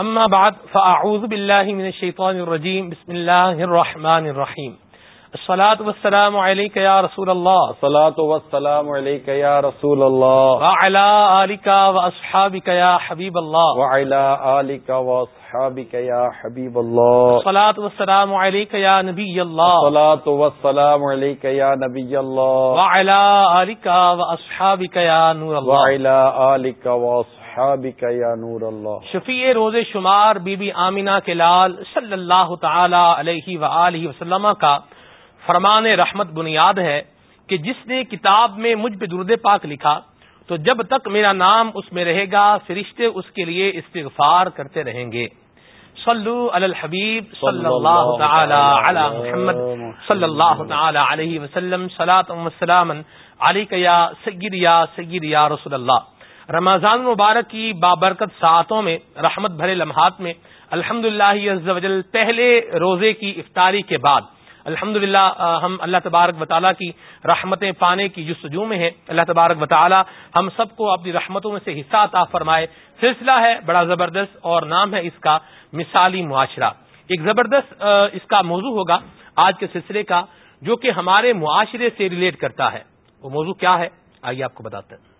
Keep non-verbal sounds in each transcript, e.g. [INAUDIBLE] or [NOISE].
اما بعد فاعوذ بالله من الشيطان الرجيم. بسم الله الرحمن الرحيم. الصلاة والسلام عليك يا رسول الله. الصلاة والسلام عليك يا رسول الله. وعلى آلك وأصحابك يا حبيب الله. وعلى آلك وأصحابك يا حبيب الله. الصلاة والسلام عليك يا نبي الله. الصلاة والسلام عليك يا نبي الله. وعلى آلك وأصحابك يا نور الله. وعلى آلك وأصحابك یا نور اللہ. شفیع روز شمار بی بی آمینہ کے لال صلی اللہ تعالی علیہ وآلہ وسلم کا فرمان رحمت بنیاد ہے کہ جس نے کتاب میں مجھ پہ درد پاک لکھا تو جب تک میرا نام اس میں رہے گا فرشتے اس کے لیے استغفار کرتے رہیں گے۔ صلو علی الحبیب صلی اللہ تعالی علی محمد صلی اللہ تعالی علیہ وسلم وسلام علی یا سید یا سید یا رسول اللہ۔ رمضان مبارک کی بابرکت ساعتوں میں، رحمت بھرے لمحات میں الحمد للہ پہلے روزے کی افطاری کے بعد الحمد ہم اللہ تبارک وطالعہ کی رحمتیں پانے کی جستجو میں ہیں، اللہ تبارک وطالعہ ہم سب کو اپنی رحمتوں میں سے حصہ عطا فرمائے۔ سلسلہ ہے بڑا زبردست اور نام ہے اس کا مثالی معاشرہ۔ ایک زبردست اس کا موضوع ہوگا آج کے سلسلے کا، جو کہ ہمارے معاشرے سے ریلیٹ کرتا ہے۔ وہ موضوع کیا ہے؟ آئیے آپ کو بتاتے ہیں۔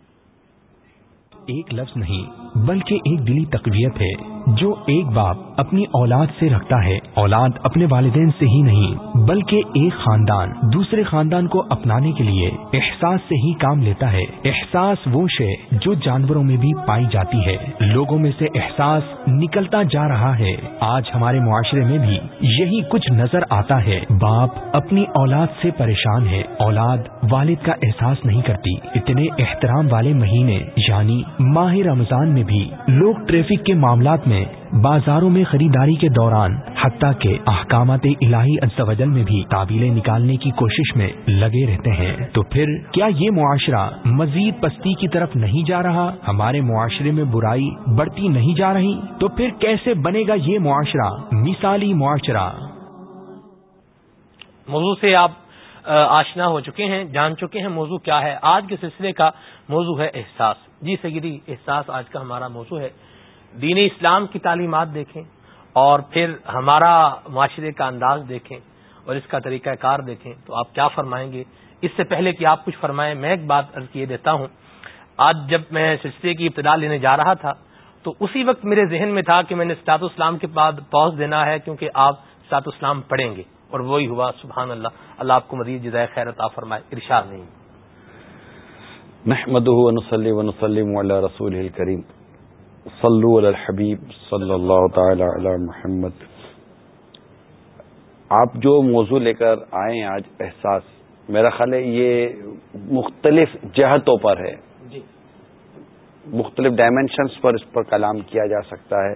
ایک لفظ نہیں بلکہ ایک دلی تقویت ہے۔ جو ایک باپ اپنی اولاد سے رکھتا ہے، اولاد اپنے والدین سے ہی نہیں، بلکہ ایک خاندان، دوسرے خاندان کو اپنانے کے لیے احساس سے ہی کام لیتا ہے۔ احساس وہ شے جو جانوروں میں بھی پائی جاتی ہے۔ لوگوں میں سے احساس نکلتا جا رہا ہے۔ آج ہمارے معاشرے میں بھی یہی کچھ نظر آتا ہے۔ باپ اپنی اولاد سے پریشان ہے۔ اولاد والد کا احساس نہیں کرتی۔ اتنے احترام والے مہینے یعنی ماہ رمضان میں بھی لوگ ٹریفک کے معاملات میں بازاروں میں خریداری کے دوران، حتیٰ کے احکامات الہی ازوجل میں بھی تعبیلیں نکالنے کی کوشش میں لگے رہتے ہیں۔ تو پھر کیا یہ معاشرہ مزید پستی کی طرف نہیں جا رہا؟ ہمارے معاشرے میں برائی بڑھتی نہیں جا رہی؟ تو پھر کیسے بنے گا یہ معاشرہ؟ مثالی معاشرہ۔ موضوع سے آپ آشنا ہو چکے ہیں، جان چکے ہیں موضوع کیا ہے۔ آج کے سلسلے کا موضوع ہے احساس۔ جی سگری احساس آج کا ہمارا موضوع ہے۔ دین اسلام کی تعلیمات دیکھیں اور پھر ہمارا معاشرے کا انداز دیکھیں اور اس کا طریقہ کار دیکھیں تو آپ کیا فرمائیں گے؟ اس سے پہلے کہ آپ کچھ فرمائیں، میں ایک بات ارض کیے دیتا ہوں۔ آج جب میں سلسلے کی ابتدا لینے جا رہا تھا تو اسی وقت میرے ذہن میں تھا کہ میں نے سطاط اسلام کے بعد پوز دینا ہے کیونکہ آپ سطاط اسلام پڑھیں گے اور وہی ہوا۔ سبحان اللہ۔ اللہ آپ کو مزید جزائے خیر عطا فرمائے۔ ارشاد نہیں۔ محمد ونسلم علی رسول کریم صلو علی الحبیب صلی اللہ تعالی علی محمد۔ آپ جو موضوع لے کر آئے ہیں آج احساس میرا خیال ہے یہ مختلف جہتوں پر ہے۔ جی۔ مختلف ڈائمینشنس پر اس پر کلام کیا جا سکتا ہے۔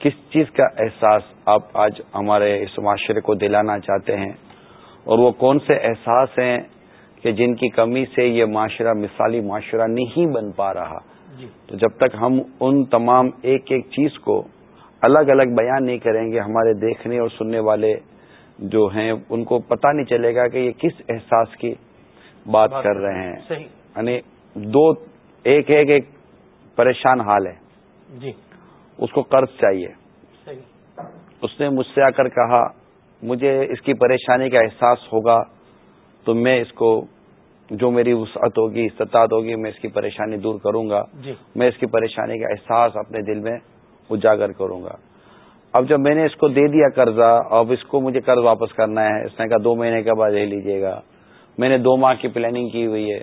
کس چیز کا احساس آپ آج ہمارے اس معاشرے کو دلانا چاہتے ہیں؟ اور وہ کون سے احساس ہیں کہ جن کی کمی سے یہ معاشرہ مثالی معاشرہ نہیں بن پا رہا؟ تو جب تک ہم ان تمام ایک ایک چیز کو الگ الگ بیان نہیں کریں گے ہمارے دیکھنے اور سننے والے جو ہیں ان کو پتہ نہیں چلے گا کہ یہ کس احساس کی بات کر رہے ہیں۔ یعنی دو ایک ایک ایک پریشان حال ہے جی۔ اس کو قرض چاہیے۔ اس نے مجھ سے آ کر کہا مجھے اس کی پریشانی کا احساس ہوگا تو میں اس کو جو میری وسعت ہوگی استطاعت ہوگی میں اس کی پریشانی دور کروں گا جی۔ میں اس کی پریشانی کا احساس اپنے دل میں اجاگر کروں گا۔ اب جب میں نے اس کو دے دیا قرضہ اب اس کو مجھے قرض واپس کرنا ہے اس نے کہا دو مہینے کے بعد لے لیجیے گا۔ میں نے دو ماہ کی پلاننگ کی ہوئی ہے۔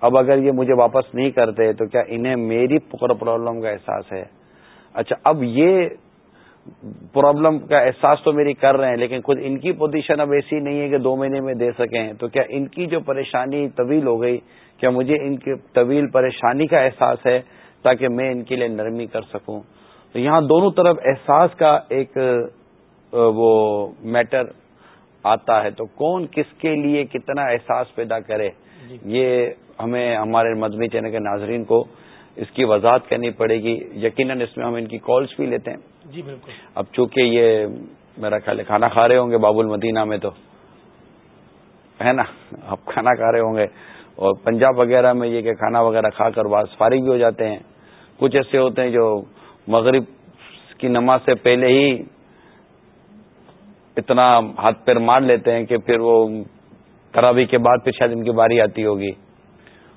اب اگر یہ مجھے واپس نہیں کرتے تو کیا انہیں میری پرابلم کا احساس ہے؟ اچھا اب یہ پرابلم کا احساس تو میری کر رہے ہیں لیکن خود ان کی پوزیشن اب ایسی نہیں ہے کہ دو مہینے میں دے سکیں۔ تو کیا ان کی جو پریشانی طویل ہو گئی کیا مجھے ان کی طویل پریشانی کا احساس ہے تاکہ میں ان کے لیے نرمی کر سکوں؟ تو یہاں دونوں طرف احساس کا ایک وہ میٹر آتا ہے۔ تو کون کس کے لیے کتنا احساس پیدا کرے؟ جی۔ یہ ہمیں ہمارے مدنی چینل کے ناظرین کو اس کی وضاحت کرنی پڑے گی۔ یقیناً اس میں ہم ان کی کالس بھی لیتے ہیں۔ جی بالکل۔ اب چونکہ یہ میرا خیال ہے کھانا کھا رہے ہوں گے باب المدینہ میں تو، ہے نا؟ آپ کھانا کھا رہے ہوں گے اور پنجاب وغیرہ میں یہ کہ کھانا وغیرہ کھا کر بعض فارغ بھی ہو جاتے ہیں۔ کچھ ایسے ہوتے ہیں جو مغرب کی نماز سے پہلے ہی اتنا ہاتھ پیر مار لیتے ہیں کہ پھر وہ تراوی کے بعد پھر شاید ان کی باری آتی ہوگی۔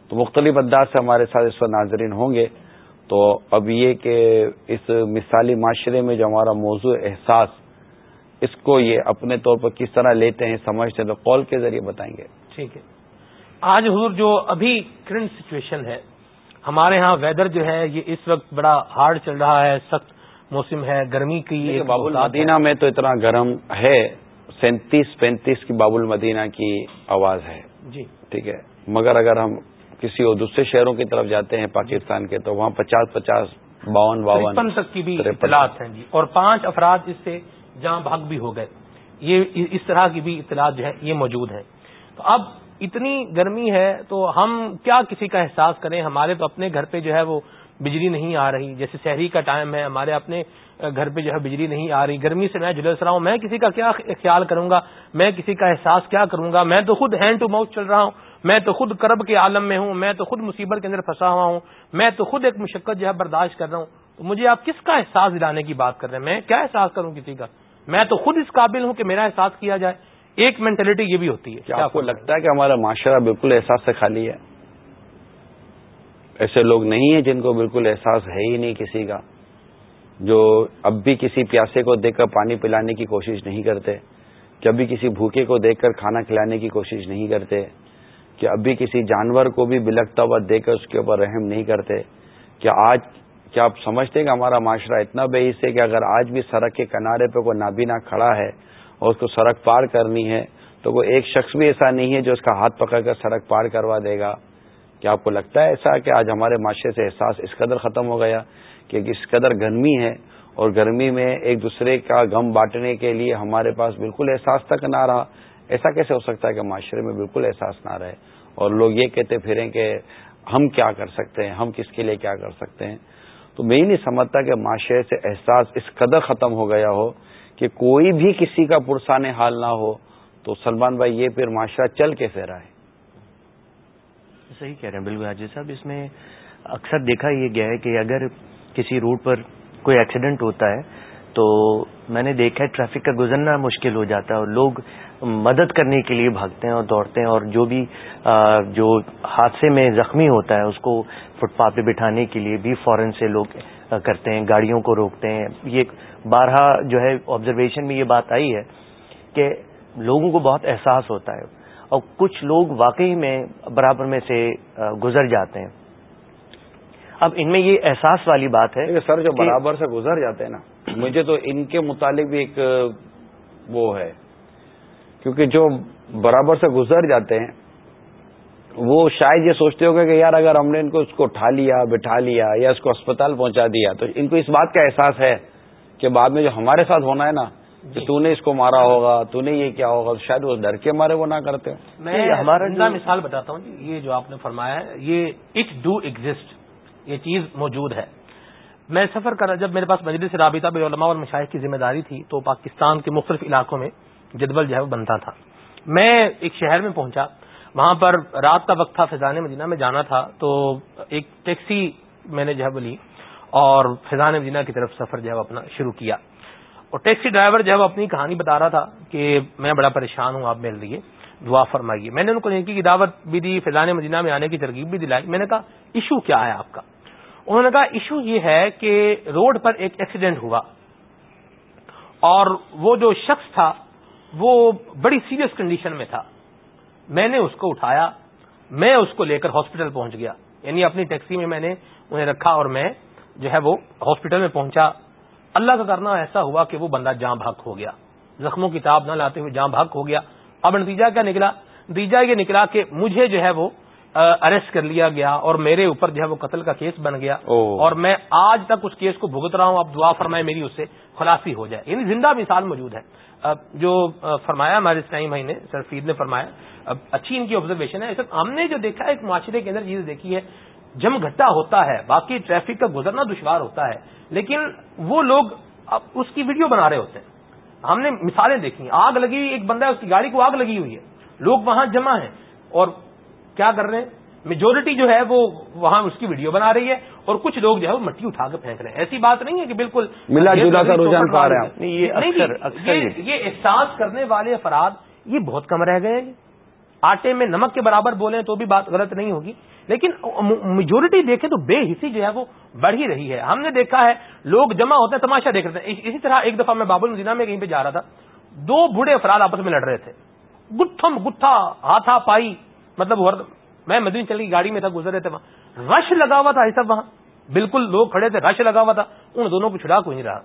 تو مختلف انداز سے ہمارے ساتھ اس وقت ناظرین ہوں گے۔ تو اب یہ کہ اس مثالی معاشرے میں جو ہمارا موضوع احساس اس کو یہ اپنے طور پر کس طرح لیتے ہیں سمجھتے ہیں تو کال کے ذریعے بتائیں گے۔ ٹھیک ہے۔ آج حضور جو ابھی کرنٹ سچویشن ہے ہمارے ہاں ویدر جو ہے یہ اس وقت بڑا ہارڈ چل رہا ہے سخت موسم ہے گرمی کی باب المدینہ میں تو اتنا گرم ہے سینتیس پینتیس کی باب المدینہ کی آواز ہے۔ جی۔ ٹھیک ہے۔ مگر اگر ہم کسی اور دوسرے شہروں کی طرف جاتے ہیں پاکستان کے تو وہاں پچاس پچاس باون باون تک کی بھی اطلاعات ہیں جی۔ اور پانچ افراد اس سے جہاں بھاگ بھی ہو گئے۔ یہ اس طرح کی بھی اطلاعات جو ہے یہ موجود ہیں۔ تو اب اتنی گرمی ہے تو ہم کیا کسی کا احساس کریں؟ ہمارے تو اپنے گھر پہ جو ہے وہ بجلی نہیں آ رہی۔ جیسے شہری کا ٹائم ہے ہمارے اپنے گھر پہ جو ہے بجلی نہیں آ رہی۔ گرمی سے میں جلس رہا ہوں۔ میں کسی کا کیا خیال کروں گا؟ میں کسی کا احساس کیا کروں گا؟ میں تو خود ہینڈ ٹو ماؤتھ چل رہا ہوں۔ میں تو خود کرب کے عالم میں ہوں میں تو خود مصیبت کے اندر پھنسا ہوا ہوں میں تو خود ایک مشقت جو ہے برداشت کر رہا ہوں۔ تو مجھے آپ کس کا احساس دلانے کی بات کر رہے ہیں؟ میں کیا احساس کروں کسی کا؟ میں تو خود اس قابل ہوں کہ میرا احساس کیا جائے۔ ایک مینٹلٹی یہ بھی ہوتی ہے۔ کیا آپ کو لگتا ہے کہ ہمارا معاشرہ بالکل احساس سے خالی ہے؟ ایسے لوگ نہیں ہیں جن کو بالکل احساس ہے ہی نہیں کسی کا جو اب بھی کسی پیاسے کو دیکھ کر پانی پلانے کی کوشش نہیں کرتے کہ ابھی کسی بھوکے کو دیکھ کر کھانا کھلانے کی کوشش نہیں کرتے۔ کہ ابھی کسی جانور کو بھی بلکتا ہوا دیکھ کر اس کے اوپر رحم نہیں کرتے۔ کیا آج کیا آپ سمجھتے ہیں کہ ہمارا معاشرہ اتنا بے حص ہے کہ اگر آج بھی سڑک کے کنارے پہ کوئی نابینا کھڑا ہے اور اس کو سڑک پار کرنی ہے، تو وہ ایک شخص بھی ایسا نہیں ہے جو اس کا ہاتھ پکڑ کر سڑک پار کروا دے گا۔ کیا آپ کو لگتا ہے ایسا کہ آج ہمارے معاشرے سے احساس اس قدر ختم ہو گیا کہ اس قدر گرمی ہے اور گرمی میں ایک دوسرے کا غم بانٹنے کے لیے ہمارے پاس بالکل احساس تک نہ رہا؟ ایسا کیسے ہو سکتا ہے کہ معاشرے میں بالکل احساس نہ رہے؟ اور لوگ یہ کہتے پھریں کہ ہم کیا کر سکتے ہیں؟ ہم کس کے لیے کیا کر سکتے ہیں؟ تو میں ہی نہیں سمجھتا کہ معاشرے سے احساس اس قدر ختم ہو گیا ہو کہ کوئی بھی کسی کا پرسان حال نہ ہو تو سلمان بھائی یہ پھر معاشرہ چل کے رہا ہے صحیح کہہ رہے ہیں، بالکل حاجی صاحب، اس میں اکثر دیکھا یہ گیا ہے کہ اگر کسی روٹ پر کوئی ایکسیڈنٹ ہوتا ہے تو میں نے دیکھا ہے ٹریفک کا گزرنا مشکل ہو جاتا ہے اور لوگ مدد کرنے کے لیے بھاگتے ہیں اور دوڑتے ہیں اور جو بھی جو حادثے میں زخمی ہوتا ہے اس کو فٹ پاتھ پہ بٹھانے کے لیے بھی فورن سے لوگ کرتے ہیں گاڑیوں کو روکتے ہیں۔ یہ بارہا جو ہے آبزرویشن میں یہ بات آئی ہے کہ لوگوں کو بہت احساس ہوتا ہے اور کچھ لوگ واقعی میں برابر میں سے گزر جاتے ہیں۔ اب ان میں یہ احساس والی بات ہے سر جو برابر سے گزر جاتے ہیں نا مجھے تو ان کے متعلق بھی ایک وہ ہے۔ کیونکہ جو برابر سے گزر جاتے ہیں وہ شاید یہ سوچتے ہو کہ یار اگر ہم نے ان کو اس کو اٹھا لیا بٹھا لیا یا اس کو اسپتال پہنچا دیا تو ان کو اس بات کا احساس ہے کہ بعد میں جو ہمارے ساتھ ہونا ہے نا کہ جی۔ تو نے اس کو مارا ہوگا تو نے یہ کیا ہوگا شاید وہ ڈر کے مارے وہ نہ کرتے۔ میں ہمارا مثال بتاتا ہوں جی یہ جو آپ نے فرمایا ہے یہ اٹ ڈو ایگزٹ یہ چیز موجود ہے۔ میں سفر کر جب میرے پاس مجلس رابطہ بے علماء اور مشاہد کی ذمہ داری تھی تو پاکستان کے مختلف علاقوں میں جدول جو ہے وہ بنتا تھا۔ میں ایک شہر میں پہنچا، وہاں پر رات کا وقت تھا فضان مدینہ، میں جانا تھا تو ایک ٹیکسی میں نے جو ہے وہ لی اور فضان مدینہ کی طرف سفر جو ہے اپنا شروع کیا۔ اور ٹیکسی ڈرائیور جو ہے وہ اپنی کہانی بتا رہا تھا کہ میں بڑا پریشان ہوں، آپ میرے لیے دعا فرمائیے۔ میں نے ان کو نیکی کی دعوت بھی دی فضان مدینہ میں آنے کی ترغیب بھی دلائی۔ میں نے کہا، ایشو کیا ہے آپ کا؟ انہوں نے کہا ایشو یہ ہے کہ روڈ پر ایک ایکسیڈنٹ ہوا اور وہ جو شخص تھا، وہ بڑی سیریس کنڈیشن میں تھا۔ میں نے اس کو اٹھایا، میں اس کو لے کر ہاسپٹل پہنچ گیا۔ یعنی اپنی ٹیکسی میں میں نے انہیں رکھا اور میں جو ہے وہ ہاسپٹل میں پہنچا۔ اللہ کا کرنا ایسا ہوا کہ وہ بندہ جاں بھاگ ہو گیا۔ زخموں کی تاب نہ لاتے ہوئے جاں بھاگ ہو گیا۔ اب نتیجہ کیا نکلا؟ نتیجہ یہ نکلا کہ مجھے جو ہے وہ اریسٹ کر لیا گیا اور میرے اوپر جو ہے وہ قتل کا کیس بن گیا اور میں آج تک اس کیس کو بھگت رہا ہوں۔ اب دعا فرمائے میری اس سے خلاصی ہو جائے۔ یعنی زندہ مثال موجود ہے۔ جو فرمایا ہمارے اسلائی بھائی نے سر فید نے فرمایا اچھی ان کی آبزرویشن ہے۔ ہم نے جو دیکھا ایک معاشرے کے اندر چیز دیکھی ہے جم گھٹا ہوتا ہے باقی ٹریفک کا گزرنا دشوار ہوتا ہے۔ لیکن وہ لوگ اس کی ویڈیو بنا رہے ہوتے ہیں۔ ہم نے مثالیں دیکھی آگ لگی ایک بندہ ہے اس کی گاڑی کو آگ لگی ہوئی ہے۔ لوگ وہاں جمع ہیں اور کیا کر رہے ہیں؟ میجورٹی جو ہے وہ وہاں اس کی ویڈیو بنا رہی ہے اور کچھ لوگ جو ہے وہ مٹی اٹھا کے پھینک رہے ہیں۔ ایسی بات نہیں ہے کہ بالکل ملا جلا کا رجحان پا رہے ہیں یہ احساس کرنے والے افراد یہ بہت کم رہ گئے ہیں۔ آٹے میں نمک کے برابر بولیں تو بھی بات غلط نہیں ہوگی۔ لیکن میجورٹی دیکھیں تو بے حسی جو ہے وہ بڑھ ہی رہی ہے۔ ہم نے دیکھا ہے لوگ جمع ہوتے ہیں تماشا دیکھ رہے ہیں اسی طرح ایک دفعہ میں بابل مدینہ میں کہیں پہ جا رہا تھا۔ دو بوڑھے افراد آپس میں لڑ رہے تھے۔ گتھم گتھا ہاتھا پائی۔ مطلب میں مدین چل کی گاڑی میں تھا گزر رہے تھے وہاں۔ رش لگا ہوا تھا سب وہاں۔ بالکل لوگ کھڑے تھے رش لگا ہوا تھا۔ ان دونوں کو چھڑا کو نہیں رہا۔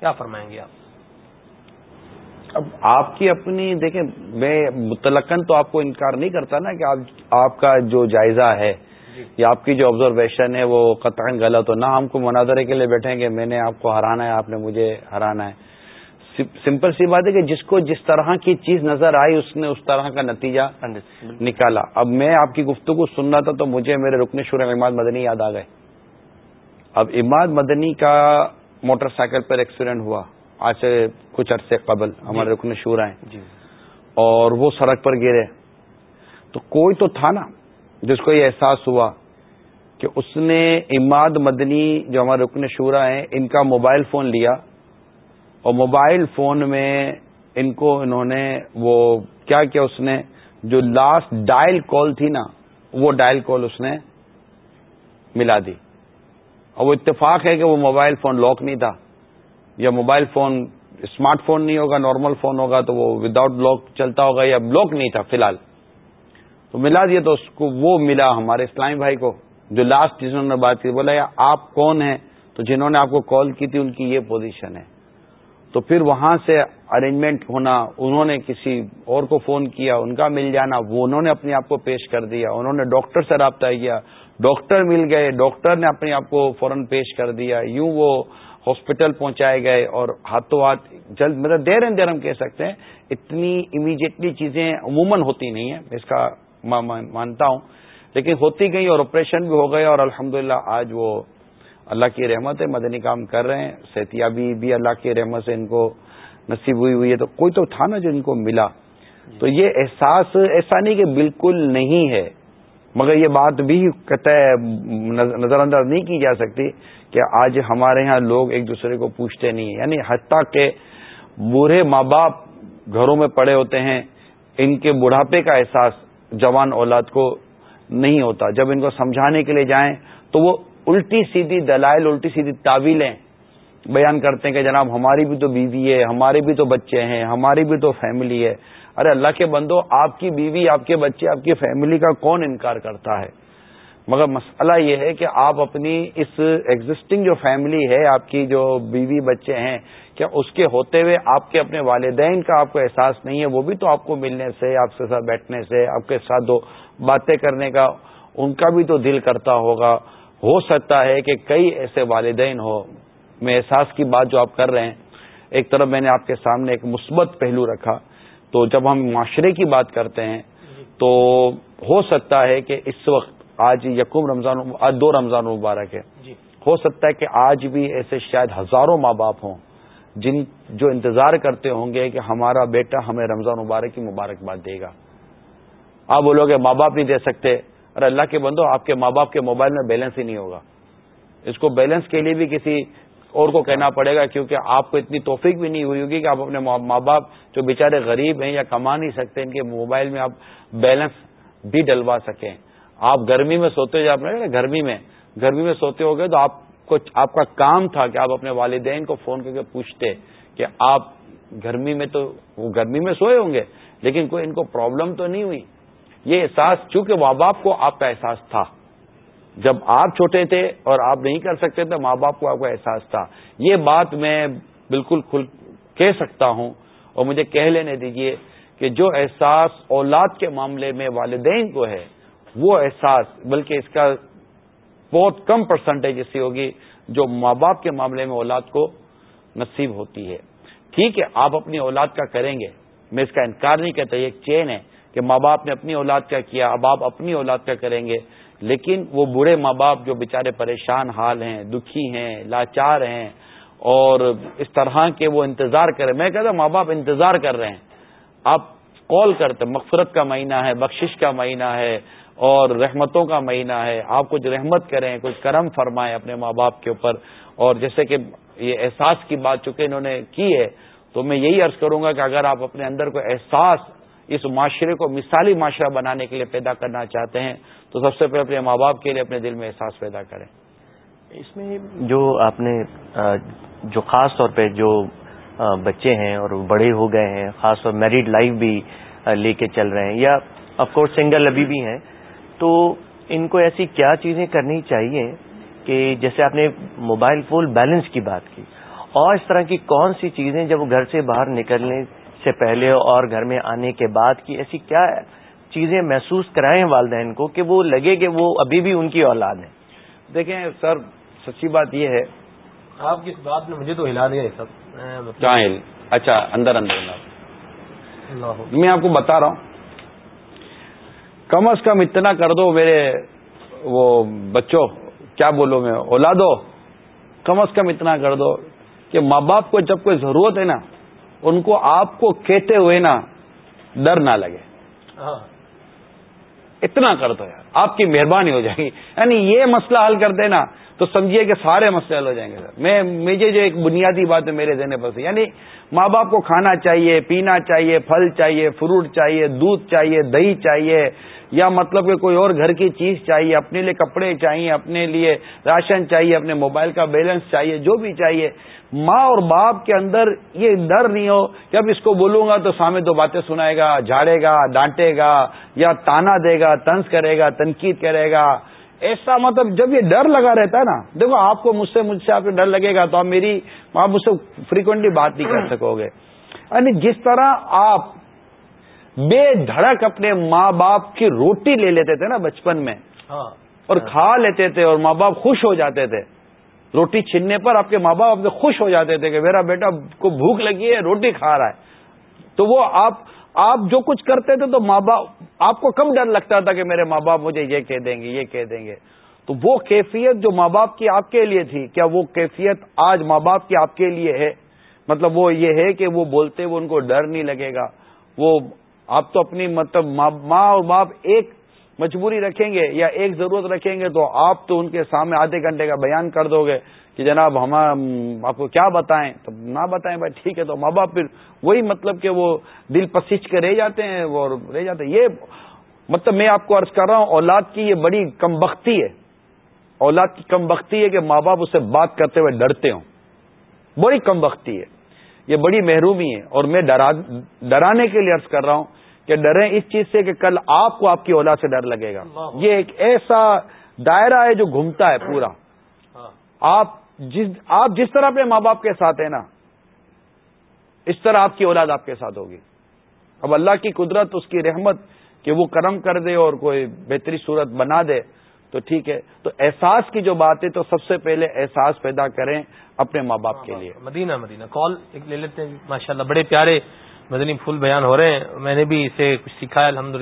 کیا فرمائیں گے آپ؟ اب آپ کی اپنی دیکھیں میں متلقن تو آپ کو انکار نہیں کرتا نا کہ آپ کا جو جائزہ ہے جی۔ یا آپ کی جو آبزرویشن ہے وہ قطع غلط ہو۔ نہ ہم کو مناظرے کے لیے بیٹھیں گے۔ میں نے آپ کو ہرانا ہے آپ نے مجھے ہرانا ہے۔ سمپل سی بات ہے کہ جس کو جس طرح کی چیز نظر آئی اس نے اس طرح کا نتیجہ نکالا۔ اب میں آپ کی گفتگو سن رہا تھا تو مجھے میرے رکن شور اماد مدنی یاد آ گئے۔ اب اماد مدنی کا موٹر سائیکل پر ایکسیڈنٹ ہوا۔ آج سے کچھ عرصے قبل ہمارے جی۔ رکن شور آئے جی۔ اور وہ سڑک پر گرے۔ تو کوئی تو تھا نا جس کو یہ احساس ہوا کہ اس نے اماد مدنی جو ہمارے رکن شورا ہیں ان کا موبائل فون لیا۔ اور موبائل فون میں ان کو انہوں نے وہ کیا کیا اس نے، جو لاسٹ ڈائل کال تھی نا، وہ ڈائل کال اس نے ملا دی۔ اور وہ اتفاق ہے کہ وہ موبائل فون لاک نہیں تھا۔ یا موبائل فون اسمارٹ فون نہیں ہوگا نارمل فون ہوگا، تو وہ وداؤٹ لاک چلتا ہوگا یا بلاک نہیں تھا فی الحال۔ تو ملا دیا تو اس کو، وہ ملا ہمارے اسلامی بھائی کو، جو لاسٹ جنہوں نے بات کی، بولا یا آپ کون ہیں؟ تو جنہوں نے آپ کو کال کی تھی، ان کی یہ پوزیشن ہے۔ تو پھر وہاں سے ارینجمنٹ ہونا، انہوں نے کسی اور کو فون کیا، ان کا مل جانا، وہ انہوں نے اپنے آپ کو پیش کر دیا، انہوں نے ڈاکٹر سے رابطہ کیا، ڈاکٹر مل گئے، ڈاکٹر نے اپنے آپ کو فوراً پیش کر دیا، یوں وہ ہاسپٹل پہنچائے گئے اور ہاتھوں ہاتھ جلد مطلب دیر اینڈ دیر ہم کہہ سکتے ہیں، اتنی امیڈیٹلی چیزیں عموماً ہوتی نہیں ہیں، اس کا مانتا ہوں، لیکن ہوتی گئی اور آپریشن بھی ہو گئے اور الحمدللہ آج وہ اللہ کی رحمت ہے، مدنی کام کر رہے ہیں۔ صحتیابی بھی اللہ کی رحمت سے ان کو نصیب ہوئی ہوئی ہے۔ تو کوئی تو تھا نا جو ان کو ملا۔ تو یہ احساس ایسا نہیں کہ بالکل نہیں ہے۔ مگر یہ بات بھی قطع نظر انداز نہیں کی جا سکتی کہ آج ہمارے ہاں لوگ ایک دوسرے کو پوچھتے نہیں ہیں۔ یعنی حتیٰ کہ بوڑھے ماں باپ گھروں میں پڑے ہوتے ہیں، ان کے بڑھاپے کا احساس جوان اولاد کو نہیں ہوتا۔ جب ان کو سمجھانے کے لیے جائیں تو وہ الٹی سیدھی دلائل، الٹی سیدھی تعویلیں بیان کرتے ہیں کہ جناب ہماری بھی تو بیوی ہے، ہمارے بھی تو بچے ہیں، ہماری بھی تو فیملی ہے۔ ارے اللہ کے بندو، آپ کی بیوی، آپ کے بچے، آپ کی فیملی کا کون انکار کرتا ہے؟ مگر مسئلہ یہ ہے کہ آپ اپنی اس ایگزٹنگ جو فیملی ہے، آپ کی جو بیوی بچے ہیں، کیا اس کے ہوتے ہوئے آپ کے اپنے والدین کا آپ کو احساس نہیں ہے؟ وہ بھی تو آپ کو ملنے سے، آپ کے ساتھ بیٹھنے سے، آپ کے ساتھ دو باتیں کرنے کا ان کا بھی تو دل کرتا ہوگا۔ ہو سکتا ہے کہ کئی ایسے والدین ہو میں احساس کی بات جو آپ کر رہے ہیں ایک طرف میں نے آپ کے سامنے ایک مثبت پہلو رکھا۔ تو جب ہم معاشرے کی بات کرتے ہیں تو ہو سکتا ہے کہ اس وقت آج یقم رمضان آج دو رمضان مبارک ہے۔ جی۔ ہو سکتا ہے کہ آج بھی ایسے شاید ہزاروں ماں باپ ہوں جن جو انتظار کرتے ہوں گے کہ ہمارا بیٹا ہمیں رمضان مبارک کی مبارکباد دے گا۔ آپ بولو گے ماں باپ نہیں دے سکتے اور اللہ کے بندو، آپ کے ماں باپ کے موبائل میں بیلنس ہی نہیں ہوگا۔ اس کو بیلنس کے لیے بھی کسی اور کو کہنا پڑے گا، کیونکہ آپ کو اتنی توفیق بھی نہیں ہوئی ہوگی کہ آپ اپنے ماں باپ جو بےچارے غریب ہیں یا کما نہیں سکتے، ان کے موبائل میں آپ بیلنس بھی ڈلوا سکیں۔ آپ گرمی میں سوتے ہو آپ گرمی میں گرمی میں سوتے ہو گئے تو آپ کو آپ کا کام تھا کہ آپ اپنے والدین کو فون کر کے پوچھتے کہ آپ گرمی میں تو وہ گرمی میں سوئے ہوں گے، لیکن کوئی ان کو پرابلم تو نہیں ہوئی۔ یہ احساس چونکہ ماں باپ کو آپ کا احساس تھا۔ جب آپ چھوٹے تھے اور آپ نہیں کر سکتے تھے، ماں باپ کو آپ کا احساس تھا۔ یہ بات میں بالکل کھل کہہ سکتا ہوں اور مجھے کہہ لینے دیجیے کہ جو احساس اولاد کے معاملے میں والدین کو ہے، وہ احساس، بلکہ اس کا بہت کم پرسنٹیج ایسی ہوگی جو ماں باپ کے معاملے میں اولاد کو نصیب ہوتی ہے۔ ٹھیک ہے، آپ اپنی اولاد کا کریں گے، میں اس کا انکار نہیں کہتا، یہ ایک چین ہے۔ کہ ماں باپ نے اپنی اولاد کا کیا، اب آپ اپنی اولاد کا کریں گے۔ لیکن وہ بوڑھے ماں باپ جو بےچارے پریشان حال ہیں، دکھی ہیں، لاچار ہیں اور اس طرح کے وہ انتظار کریں میں کہتا ہوں ماں باپ انتظار کر رہے ہیں۔ آپ کال کرتے مغفرت کا مہینہ ہے، بخشش کا مہینہ ہے اور رحمتوں کا مہینہ ہے۔ آپ کچھ رحمت کریں، کچھ کرم فرمائیں اپنے ماں باپ کے اوپر۔ اور جیسے کہ یہ احساس کی بات چکے انہوں نے کی ہے، تو میں یہی عرض کروں گا کہ اگر آپ اپنے اندر کو احساس اس معاشرے کو مثالی معاشرہ بنانے کے لیے پیدا کرنا چاہتے ہیں، تو سب سے پہلے اپنے ماں باپ کے لیے اپنے دل میں احساس پیدا کریں۔ اس میں جو آپ نے جو خاص طور پہ جو بچے ہیں اور بڑے ہو گئے ہیں، خاص طور میریڈ لائف بھی لے کے چل رہے ہیں یا آف کورس سنگل ابھی بھی ہیں، تو ان کو ایسی کیا چیزیں کرنی چاہیے کہ جیسے آپ نے موبائل فون بیلنس کی بات کی، اور اس طرح کی کون سی چیزیں جب وہ گھر سے باہر نکلنے سے پہلے اور گھر میں آنے کے بعد کی ایسی کیا چیزیں محسوس کرائیں والدین کو کہ وہ لگے کہ وہ ابھی بھی ان کی اولاد ہے دیکھیں سر سچی بات یہ ہے آپ کی بات نے مجھے تو ہلا دیا سب اچھا اندر اندر۔ میں آپ کو بتا رہا ہوں۔ کم از کم اتنا کر دو میرے وہ بچوں کیا بولو میں اولادو کم از کم اتنا کر دو کہ ماں باپ کو جب کوئی ضرورت ہے نا ان کو آپ کو کہتے ہوئے نا ڈر نہ لگے۔ ہاں۔ اتنا کر دو یار آپ کی مہربانی ہو جائے گی۔ یعنی یہ مسئلہ حل کر دینا۔ تو سمجھیے کہ سارے مسئلے حل ہو جائیں گے سر۔ میں مجھے جو ایک بنیادی بات ہے میرے دینے پر سے یعنی ماں باپ کو کھانا چاہیے، پینا چاہیے، پھل چاہیے، فروٹ چاہیے، دودھ چاہیے، دہی چاہیے، یا مطلب کہ کوئی اور گھر کی چیز چاہیے، اپنے لیے کپڑے چاہیے، اپنے لیے راشن چاہیے، اپنے موبائل کا بیلنس چاہیے، جو بھی چاہیے۔ ماں اور باپ کے اندر یہ ڈر نہیں ہو کہ اب اس کو بولوں گا تو سامنے دو باتیں سنائے گا، جھاڑے گا، ڈانٹے گا، یا تانا دے گا تنس کرے گا، تنقید کرے گا۔ ایسا مطلب جب یہ ڈر لگا رہتا ہے نا دیکھو آپ کو مجھ سے مجھ سے آپ کو ڈر لگے گا تو آپ میری آپ مجھ سے فریکوینٹلی بات نہیں کر سکو گے یعنی جس طرح آپ بے دھڑک اپنے ماں باپ کی روٹی لے لیتے تھے نا بچپن میں ہاں۔ اور کھا لیتے تھے اور ماں باپ خوش ہو جاتے تھے۔ روٹی چھننے پر آپ کے ماں باپ خوش ہو جاتے تھے کہ میرا بیٹا کو بھوک لگی ہے روٹی کھا رہا ہے۔ تو وہ آپ آپ جو کچھ کرتے تھے تو ماں باپ آپ کو کم ڈر لگتا تھا کہ میرے ماں باپ مجھے یہ کہہ دیں گے، یہ کہہ دیں گے۔ تو وہ کیفیت جو ماں باپ کی آپ کے لیے تھی، کیا وہ کیفیت آج ماں باپ کی آپ کے لیے ہے؟ مطلب وہ یہ ہے کہ وہ بولتے وہ ان کو ڈر نہیں لگے گا۔ وہ آپ تو اپنی مطلب ماں اور باپ ایک مجبوری رکھیں گے یا ایک ضرورت رکھیں گے تو آپ تو ان کے سامنے آدھے گھنٹے کا بیان کر دو گے۔ کہ جناب ہم آپ کو کیا بتائیں؟ تو نہ بتائیں بھائی ٹھیک ہے تو ماں باپ پھر وہی مطلب کہ وہ دل پسچ کے رہ جاتے ہیں وہ رہ جاتے ہیں۔ یہ مطلب میں آپ کو عرض کر رہا ہوں اولاد کی یہ بڑی کم بختی ہے۔ اولاد کی کم بختی ہے کہ ماں باپ اسے بات کرتے ہوئے ڈرتے ہوں۔ بڑی کم بختی ہے۔ یہ بڑی محرومی ہے۔ اور میں ڈرانے کے لیے عرض کر رہا ہوں کہ ڈریں اس چیز سے کہ کل آپ کو آپ کی اولاد سے ڈر لگے گا۔ یہ ایک ایسا دائرہ ہے جو گھومتا ہے پورا۔ ہاں۔ آپ جس آپ جس طرح اپنے ماں باپ کے ساتھ ہیں نا، اس طرح آپ کی اولاد آپ کے ساتھ ہوگی۔ اب اللہ کی قدرت، اس کی رحمت کہ وہ کرم کر دے اور کوئی بہتری صورت بنا دے، تو ٹھیک ہے۔ تو احساس کی جو بات ہے، تو سب سے پہلے احساس پیدا کریں اپنے ماں باپ کے لیے۔ مدینہ مدینہ۔ کال ایک لے لیتے ہیں۔ ماشاء اللہ بڑے پیارے مدنی پھول بیان ہو رہے ہیں۔ میں نے بھی اسے کچھ سکھا ہے الحمد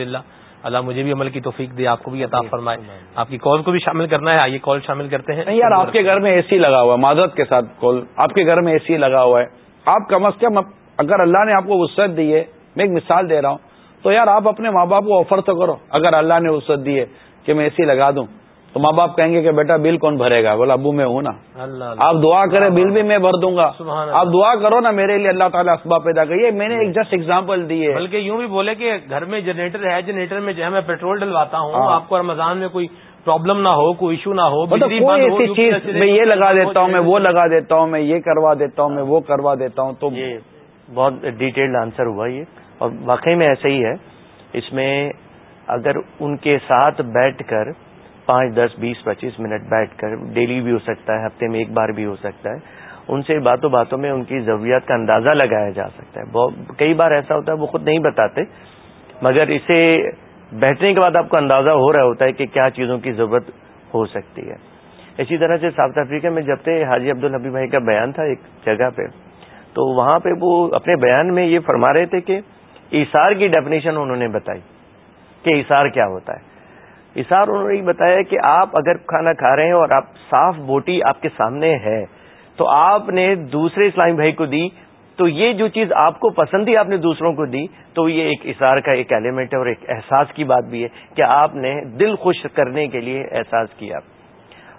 اللہ مجھے بھی عمل کی توفیق دے آپ کو بھی عطا فرمائے۔ آپ کی کال کو بھی شامل کرنا ہے آئیے کال شامل کرتے ہیں۔ نہیں یار آپ کے گھر میں اے سی لگا ہوا ہے معذرت کے ساتھ کال۔ آپ کے گھر میں اے سی لگا ہوا ہے۔ آپ کم از کم اگر اللہ نے آپ کو وسعت دی ہے میں ایک مثال دے رہا ہوں۔ تو یار آپ اپنے ماں باپ کو آفر تو کرو اگر اللہ نے وسعت دی ہے کہ میں اے سی لگا دوں۔ تو ماں باپ کہیں گے کہ بیٹا بل کون بھرے گا؟ بولا ابو میں ہوں نا۔ آپ دعا کریں بل بھی میں بھر دوں گا۔ آپ دعا کرو نا میرے لیے اللہ تعالیٰ اسباب پیدا کریے میں نے ایک جسٹ ایگزامپل دی ہے۔ بلکہ یوں بھی بولے کہ گھر میں جنریٹر ہے جنریٹر میں جو ہے میں پیٹرول ڈلواتا ہوں ہاں۔ آپ کو رمضان میں کوئی پرابلم نہ ہو کوئی ایشو نہ ہو مطلب کوئی ایسی چیز میں یہ لگا دیتا ہوں میں وہ لگا دیتا ہوں میں یہ کروا دیتا ہوں میں وہ کروا دیتا ہوں۔ تو بہت ڈیٹیلڈ آنسر ہوا یہ۔ اور واقعی میں ایسا ہی ہے۔ اس میں اگر ان کے ساتھ بیٹھ کر پانچ، دس، بیس، پچیس منٹ بیٹھ کر ڈیلی بھی ہو سکتا ہے، ہفتے میں ایک بار بھی ہو سکتا ہے۔ ان سے باتوں باتوں میں ان کی ضروریات کا اندازہ لگایا جا سکتا ہے۔ کئی بار ایسا ہوتا ہے، وہ خود نہیں بتاتے، مگر اسے بیٹھنے کے بعد آپ کو اندازہ ہو رہا ہوتا ہے کہ کیا چیزوں کی ضرورت ہو سکتی ہے۔ اسی طرح سے ساؤتھ افریقہ میں جب تھے، حاجی عبد الحبی بھائی کا بیان تھا ایک جگہ پہ، تو وہاں پہ وہ اپنے بیان میں یہ فرما رہے تھے کہ ایسار کی ڈیفینیشن انہوں نے بتائی کہ ایسار کیا ہوتا ہے۔ اشار انہوں نے بتایا کہ آپ اگر کھانا کھا رہے ہیں اور آپ صاف بوٹی آپ کے سامنے ہے، تو آپ نے دوسرے اسلامی بھائی کو دی، تو یہ جو چیز آپ کو پسند ہی آپ نے دوسروں کو دی، تو یہ ایک اشار کا ایک ایلیمنٹ ہے اور ایک احساس کی بات بھی ہے کہ آپ نے دل خوش کرنے کے لیے احساس کیا۔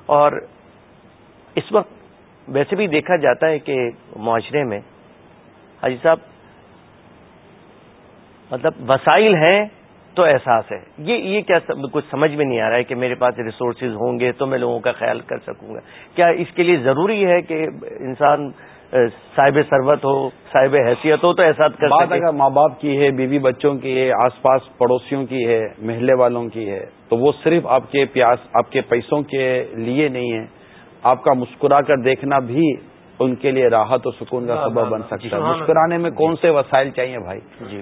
اور اس وقت ویسے بھی دیکھا جاتا ہے کہ معاشرے میں حاجی صاحب مطلب وسائل ہیں تو احساس ہے۔ یہ یہ کیا کچھ سمجھ میں نہیں آ رہا ہے کہ میرے پاس ریسورسز ہوں گے تو میں لوگوں کا خیال کر سکوں گا۔ کیا اس کے لیے ضروری ہے کہ انسان صاحب ثروت ہو صاحب حیثیت ہو تو احساس کر بات اگر ماں باپ کی ہے بیوی بچوں کی ہے آس پاس پڑوسیوں کی ہے محلے والوں کی ہے تو وہ صرف آپ کے پیاس آپ کے پیسوں کے لیے نہیں ہے۔ آپ کا مسکرا کر دیکھنا بھی ان کے لیے راحت و سکون کا سبب بن سکتا ہے۔ مسکرانے میں کون سے وسائل چاہیے بھائی؟ جی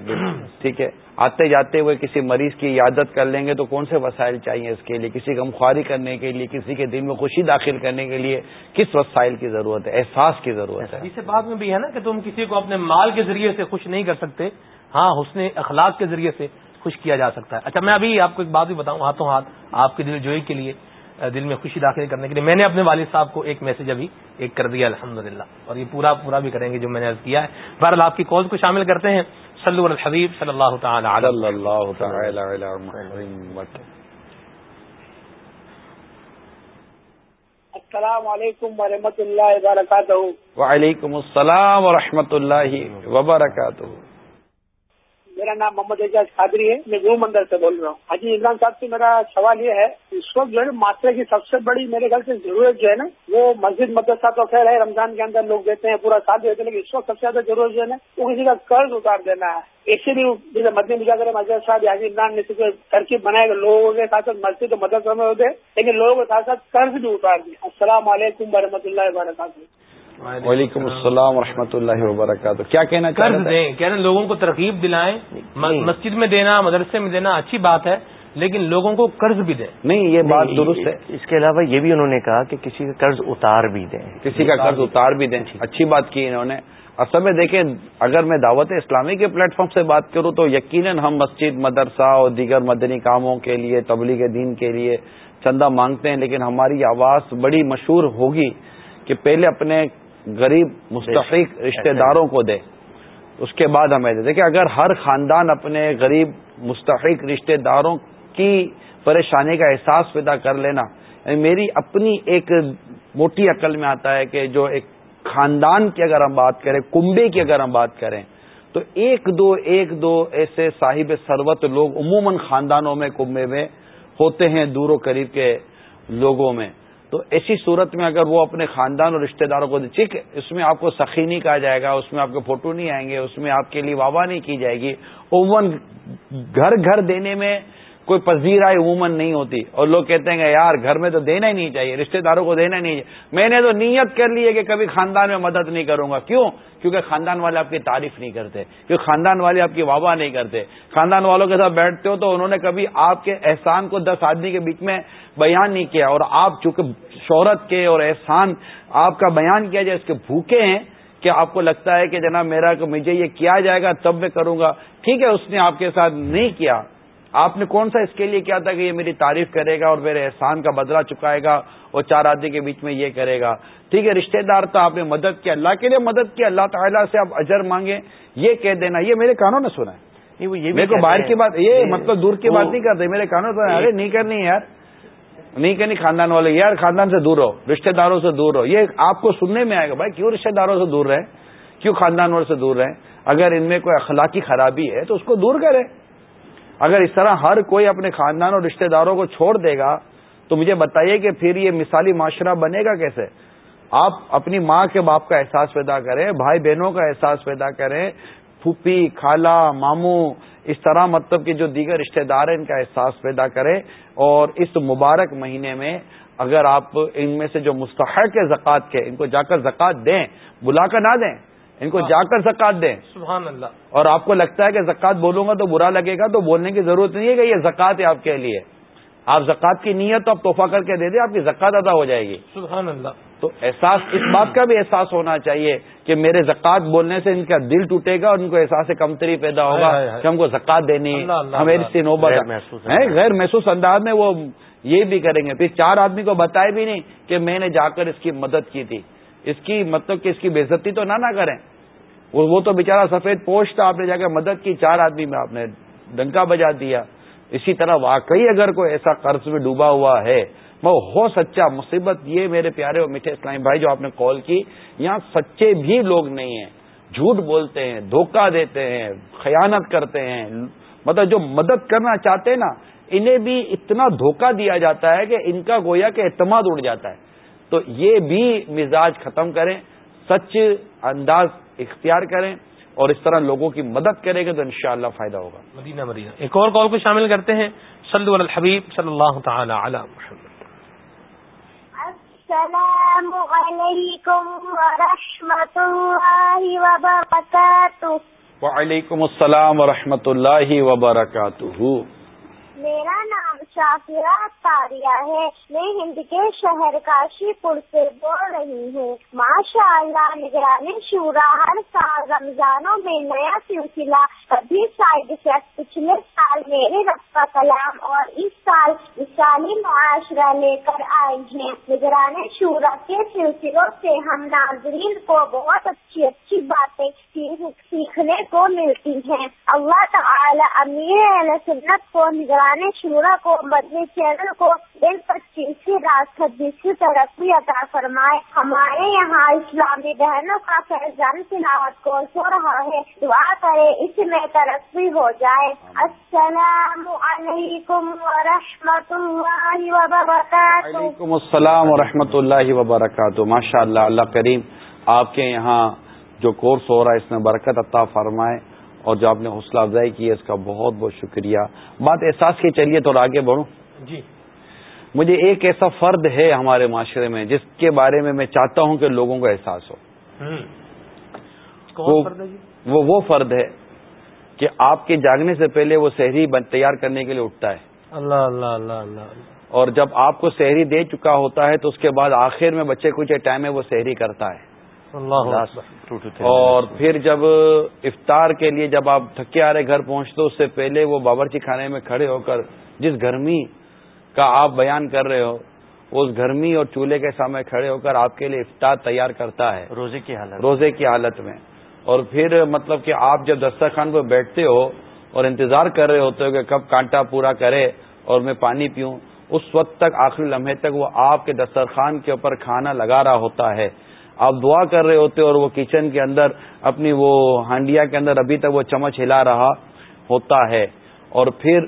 ٹھیک ہے۔ آتے جاتے ہوئے کسی مریض کی عادت کر لیں گے تو کون سے وسائل چاہیے اس کے لیے؟ کسی غمخواری کرنے کے لیے کسی کے دل میں خوشی داخل کرنے کے لیے کس وسائل کی ضرورت ہے؟ احساس کی ضرورت ہے۔ اس بات میں بھی ہے نا کہ تم کسی کو اپنے مال کے ذریعے سے خوش نہیں کر سکتے۔ ہاں حسن اخلاق کے ذریعے سے خوش کیا جا سکتا ہے۔ اچھا میں ابھی آپ کو ایک بات بھی بتاؤں ہاتھوں ہاتھ آپ کی دل جوئی کے لیے۔ دل میں خوشی داخل کرنے کے لیے۔ میں نے اپنے والد صاحب کو ایک میسج ابھی ایک کر دیا الحمد اور یہ پورا پورا بھی کریں گے جو میں نے کیا ہے۔ بہرحال آپ کی کال کو شامل کرتے ہیں۔ صلی الحبیب صلی اللہ تعالی السلام علیکم ورحمۃ اللہ وبرکاتہ۔ وعلیکم السلام ورحمۃ اللہ وبرکاتہ۔ میرا نام محمد اعجاز قادری ہے، میں گرو مندر سے بول رہا ہوں۔ حاجی عمران صاحب سے میرا سوال یہ ہے، اس وقت جو ہے ماترے کی سب سے بڑی میرے گھر سے ضرورت جو ہے نا، وہ مسجد مدرسہ تو خیر ہے، رمضان کے اندر لوگ دیتے ہیں، پورا ساتھ دیتے ہیں، لیکن اس وقت سب سے زیادہ ضرورت جو ہے نا، وہ کسی کا قرض اتار دینا ہے۔ ایسے بھی جیسے مسجد مجا مسجد صاحب، حاجی عمران نے ترکیب بنائے گا لوگوں کے ساتھ ساتھ مسجد مدرسہ میں ہوتے، لیکن لوگوں کے ساتھ ساتھ قرض بھی اتار دیں السلام علیکم و رحمۃ اللہ وبرکاتہ۔ وعلیکم السلام. ورحمۃ اللہ وبرکاتہ۔ کیا کہنا قرض دیں کہنا لوگوں کو ترغیب دلائیں مسجد میں دینا مدرسے میں دینا اچھی بات ہے لیکن لوگوں کو قرض بھی دیں۔ نہیں یہ بات درست ہے۔ اس کے علاوہ یہ بھی انہوں نے کہا کہ کسی کا قرض اتار بھی دیں۔ کسی کا قرض اتار بھی دیں۔ اچھی بات کی انہوں نے۔ اصل میں دیکھیں اگر میں دعوت اسلامی کے پلیٹ فارم سے بات کروں تو یقیناً ہم مسجد مدرسہ اور دیگر مدنی کاموں کے لیے تبلیغ دین کے لیے چندہ مانگتے ہیں لیکن ہماری آواز بڑی مشہور ہوگی کہ پہلے اپنے غریب مستحق رشتہ داروں کو دے۔ اس کے بعد ہمیں دے۔ دیکھیں اگر ہر خاندان اپنے غریب مستحق رشتہ داروں کی پریشانی کا احساس پیدا کر لینا یعنی میری اپنی ایک موٹی عقل میں آتا ہے کہ جو ایک خاندان کی اگر ہم بات کریں کنبے کی اگر ہم بات کریں تو ایک دو ایک دو ایسے صاحب سروت لوگ عموماً خاندانوں میں کنبے میں ہوتے ہیں دور و قریب کے لوگوں میں۔ تو ایسی صورت میں اگر وہ اپنے خاندان اور رشتہ داروں کو ٹھیک اس میں آپ کو سخی نہیں کہا جائے گا، اس میں آپ کے فوٹو نہیں آئیں گے، اس میں آپ کے لیے واہ نہیں کی جائے گی۔ اوون گھر گھر دینے میں کوئی پذیرائی عموماً نہیں ہوتی اور لوگ کہتے ہیں کہ یار گھر میں تو دینا ہی نہیں چاہیے، رشتہ داروں کو دینا ہی نہیں چاہیے۔ میں نے تو نیت کر لی ہے کہ کبھی خاندان میں مدد نہیں کروں گا۔ کیوں؟ کیونکہ خاندان والے آپ کی تعریف نہیں کرتے، کیونکہ خاندان والے آپ کی واہ نہیں کرتے۔ خاندان والوں کے ساتھ بیٹھتے ہو تو انہوں نے کبھی آپ کے احسان کو دس آدمی کے بیچ میں بیان نہیں کیا۔ اور آپ چونکہ شہرت کے اور احسان آپ کا بیان کیا جائے، اس کے بھوکے ہیں کہ آپ کو لگتا ہے کہ جناب میرا مجھے یہ کیا جائے گا، تب میں کروں گا۔ ٹھیک ہے، اس نے آپ کے ساتھ نہیں کیا۔ آپ نے کون سا اس کے لیے کیا تھا کہ یہ میری تعریف کرے گا اور میرے احسان کا بدلہ چکائے گا اور چار آدمی کے بیچ میں یہ کرے گا؟ ٹھیک ہے رشتہ دار تھا آپ نے مدد کیا اللہ کے لیے مدد کی اللہ تعالیٰ سے آپ اجر مانگیں یہ کہہ دینا یہ میرے کانوں نے سنا ہے۔ میرے کو باہر کی بات یہ مطلب دور کی بات نہیں کرتے میرے کانوں سے ارے نہیں کرنی یار۔ نہیں کرنی خاندان والے یار خاندان سے دور رہو رشتہ داروں سے دور رہو۔ یہ آپ کو سننے میں آئے گا بھائی کیوں رشتہ داروں سے دور رہے؟ کیوں خاندان والوں سے دور رہے؟ اگر ان میں کوئی اخلاقی خرابی ہے تو اس کو دور کرے اگر اس طرح ہر کوئی اپنے خاندان اور رشتہ داروں کو چھوڑ دے گا، تو مجھے بتائیے کہ پھر یہ مثالی معاشرہ بنے گا کیسے؟ آپ اپنی ماں کے باپ کا احساس پیدا کریں، بھائی بہنوں کا احساس پیدا کریں، پھوپھی خالہ ماموں، اس طرح مطلب کہ جو دیگر رشتہ دار ہیں، ان کا احساس پیدا کریں۔ اور اس مبارک مہینے میں اگر آپ ان میں سے جو مستحق ہے زکوٰۃ کے، ان کو جا کر زکوٰۃ دیں بلا کر نہ دیں ان کو جا کر زکات دیں۔ سبحان اللہ اور آپ کو لگتا ہے کہ زکات بولوں گا تو برا لگے گا تو بولنے کی ضرورت نہیں ہے کہ یہ زکات ہے آپ کے لیے۔ آپ زکات کی نیت تو آپ توحفہ کر کے دے دیں آپ کی زکات ادا ہو جائے گی۔ سبحان اللہ تو احساس اس بات کا بھی احساس ہونا چاہیے کہ میرے زکات بولنے سے ان کا دل ٹوٹے گا اور ان کو احساس کمتری پیدا ہوگا کہ ہم کو زکات دینی ہمیں اس سے نوبت غیر محسوس انداز۔ میں وہ یہ بھی کریں گے۔ پھر چار آدمی کو بتائے بھی نہیں کہ میں نے جا کر اس کی مدد کی تھی۔ اس کی مطلب کہ اس کی بےزتی تو نہ نہ کریں۔ وہ تو بےچارا سفید پوش تھا، آپ نے جا کے مدد کی، چار آدمی میں آپ نے ڈنکا بجا دیا۔ اسی طرح واقعی اگر کوئی ایسا قرض میں ڈوبا ہوا ہے، وہ ہو سچا مصیبت یہ میرے پیارے اور میٹھے اسلام بھائی جو آپ نے کال کی، یہاں سچے بھی لوگ نہیں ہیں۔ جھوٹ بولتے ہیں، دھوکہ دیتے ہیں، خیانت کرتے ہیں۔ مطلب جو مدد کرنا چاہتے ہیں نا، انہیں بھی اتنا دھوکہ دیا جاتا ہے کہ ان کا گویا کہ اعتماد اڑ جاتا ہے۔ تو یہ بھی مزاج ختم کریں سچ انداز اختیار کریں اور اس طرح لوگوں کی مدد کریں گے تو انشاءاللہ فائدہ ہوگا۔ مدینہ مدینہ۔ ایک اور کال کو شامل کرتے ہیں۔ صلی الحبیب صلی اللہ تعالی علی محمد۔ السلام علیکم ورحمۃ اللہ وبرکاتہ۔ وعلیکم السلام ورحمۃ اللہ وبرکاتہ۔ میرا نام شاکرہ تاریہ ہے۔ میں ہند کے شہر کاشی پور سے بول رہی ہوں۔ ماشاء اللہ نگرانی شورا ہر سال رمضانوں میں نیا سلسلہ۔ کبھی سائڈ افیکٹ پچھلے سال میرے رب کا کلام اور اس سال مثالی معاشرہ لے کر آئی ہیں۔ نگرانی شورا کے سلسلوں سے ہم ناظرین کو بہت اچھی اچھی باتیں سیکھنے کو ملتی ہیں۔ اللہ تعالی امیر سنت کو نگرانی شورا کو مدنی چینل کو دل پچیس کی رات چھبیس کی ترقی عطا فرمائے ہمارے یہاں اسلامی بہنوں کا فیضان تلاوت کو سو رہا ہے۔ دعا کرے اس میں ترقی ہو جائے۔ السلام علیکم ورحمۃ اللہ وبرکاتہ۔ وعلیکم السلام ورحمۃ اللہ وبرکاتہ۔ ماشاء اللہ اللہ کریم آپ کے یہاں جو کورس ہو رہا ہے اس میں برکت عطا فرمائے۔ اور جو آپ نے حوصلہ افزائی کی ہے اس کا بہت بہت شکریہ۔ بات احساس کی چلیے تو آگے بڑھوں۔ جی۔ مجھے ایک ایسا فرد ہے ہمارے معاشرے میں جس کے بارے میں میں چاہتا ہوں کہ لوگوں کو احساس ہو۔ جی؟ وہ وہ فرد ہے کہ آپ کے جاگنے سے پہلے وہ شہری تیار کرنے کے لیے اٹھتا ہے۔ اللہ اللہ اللہ اللہ اور جب آپ کو شہری دے چکا ہوتا ہے تو اس کے بعد آخر میں بچے کچھ ٹائم میں وہ شہری کرتا ہے۔ اور پھر جب افطار کے لیے جب آپ تھکے آ رہے گھر پہنچتے اس سے پہلے وہ باورچی خانے میں کھڑے ہو کر جس گرمی کا آپ بیان کر رہے ہو اس گرمی اور چولہے کے سامنے کھڑے ہو کر آپ کے لیے افطار تیار کرتا ہے۔ روزے کی حالت۔ روزے کی حالت میں۔ اور پھر مطلب کہ آپ جب دسترخوان پہ بیٹھتے ہو اور انتظار کر رہے ہوتے ہو کہ کب کانٹا پورا کرے اور میں پانی پیوں اس وقت تک آخری لمحے تک وہ آپ کے دسترخوان کے اوپر کھانا لگا رہا ہوتا ہے۔ آپ دعا کر رہے ہوتے اور وہ کچن کے اندر اپنی وہ ہانڈیا کے اندر ابھی تک وہ چمچ ہلا رہا ہوتا ہے۔ اور پھر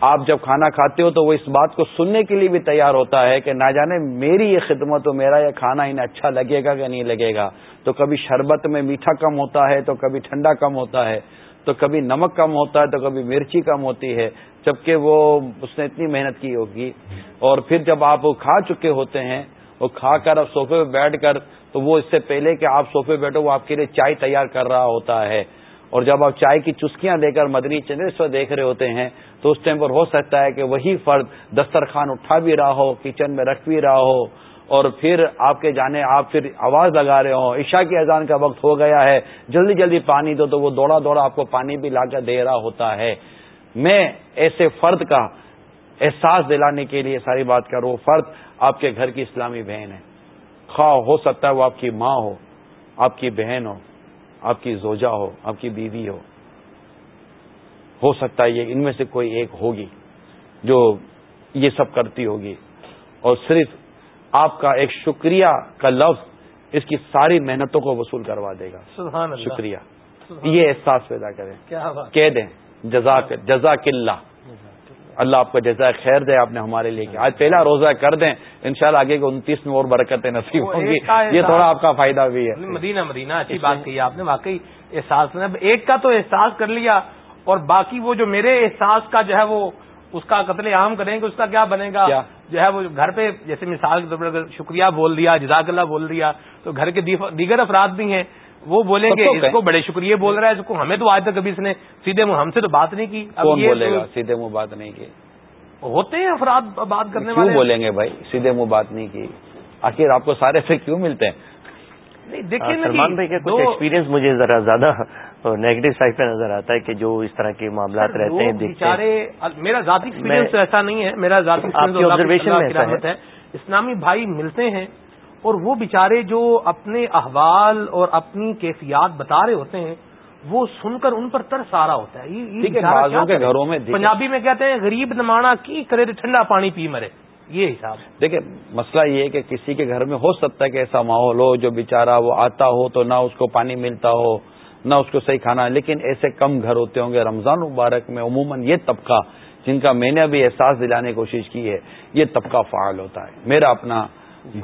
آپ جب کھانا کھاتے ہو تو وہ اس بات کو سننے کے لیے بھی تیار ہوتا ہے کہ نہ جانے میری یہ خدمت ہو، میرا یہ کھانا انہیں اچھا لگے گا کہ نہیں لگے گا۔ تو کبھی شربت میں میٹھا کم ہوتا ہے، تو کبھی ٹھنڈا کم ہوتا ہے۔ تو کبھی نمک کم ہوتا ہے، تو کبھی مرچی کم ہوتی ہے۔ جبکہ وہ اس نے اتنی محنت کی ہوگی۔ اور پھر جب آپ کھا چکے ہوتے ہیں وہ کھا کر اب سوفے پہ بیٹھ کر تو وہ اس سے پہلے کہ آپ سوفے بیٹھو وہ آپ کے لیے چائے تیار کر رہا ہوتا ہے۔ اور جب آپ چائے کی چسکیاں دے کر مدنی چینل دیکھ رہے ہوتے ہیں تو اس ٹائم پر ہو سکتا ہے کہ وہی فرد دسترخوان اٹھا بھی رہا ہو، کچن میں رکھ بھی رہا ہو اور پھر آپ کے جانے آپ پھر آواز لگا رہے ہوں۔ عشاء کی اذان کا وقت ہو گیا ہے، جلدی جلدی پانی دو تو وہ دوڑا دوڑا آپ کو پانی بھی لا کر دے رہا ہوتا ہے۔ میں ایسے فرد کا احساس دلانے کے لیے ساری بات کروں فرد آپ کے گھر کی اسلامی بہن ہے۔ خواہ ہو سکتا ہے وہ آپ کی ماں ہو آپ کی بہن ہو آپ کی زوجہ ہو آپ کی بیوی ہو۔ ہو سکتا ہے یہ ان میں سے کوئی ایک ہوگی جو یہ سب کرتی ہوگی۔ اور صرف آپ کا ایک شکریہ کا لفظ اس کی ساری محنتوں کو وصول کروا دے گا۔ سبحان اللہ۔ شکریہ۔ یہ احساس پیدا کریں۔ کہہ دیں جزاک جزاک اللہ۔ اللہ آپ کو جیسا خیر دے آپ نے ہمارے لیے آج پہلا روزہ کر دیں انشاءاللہ آگے کو انتیس میں اور برکتیں نصیب ہوں گی۔ یہ تھوڑا آپ کا فائدہ بھی ہے۔ مدینہ مدینہ اچھی بات کہی آپ نے واقعی احساس ایک کا تو احساس کر لیا اور باقی وہ جو میرے احساس کا جو ہے وہ اس کا قتل عام کریں گے اس کا کیا بنے گا؟ جو ہے وہ گھر پہ جیسے مثال کے طور پر شکریہ بول دیا جزاک اللہ بول دیا تو گھر کے دیگر افراد بھی ہیں۔ وہ بولیں گے اس کو بڑے شکریہ بول رہا ہے اس کو ہمیں تو آج تک کبھی اس نے سیدھے ہم سے تو بات نہیں کی۔ کون بولے گا؟ سیدھے منہ بات نہیں کی۔ ہوتے ہیں افراد بات کرنے والے۔ بولیں گے بھائی؟ سیدھے منہ بات نہیں کی۔ آخر آپ کو سارے سے کیوں ملتے ہیں؟ دیکھیے سلمان بھائی کا کچھ ایکسپیرینس مجھے ذرا زیادہ نیگیٹو سائڈ پہ نظر آتا ہے کہ جو اس طرح کے معاملات رہتے ہیں میرا ذاتی ایکسپیرینس ایسا نہیں ہے میرا ذاتی آبزرویشن ہے۔ اسلامی بھائی ملتے ہیں اور وہ بیچارے جو اپنے احوال اور اپنی کیفیات بتا رہے ہوتے ہیں وہ سن کر ان پر ترس آ رہا ہوتا ہے۔ گھروں میں پنجابی میں کہتے ہیں غریب نمانا کی کرے ٹھنڈا پانی پی مرے۔ یہ حساب دیکھیں مسئلہ یہ ہے کہ کسی کے گھر میں ہو سکتا ہے کہ ایسا ماحول ہو جو بیچارہ وہ آتا ہو تو نہ اس کو پانی ملتا ہو نہ اس کو صحیح کھانا۔ لیکن ایسے کم گھر ہوتے ہوں گے۔ رمضان مبارک میں عموماً یہ طبقہ جن کا میں نے ابھی احساس دلانے کی کوشش کی ہے یہ طبقہ فعال ہوتا ہے۔ میرا اپنا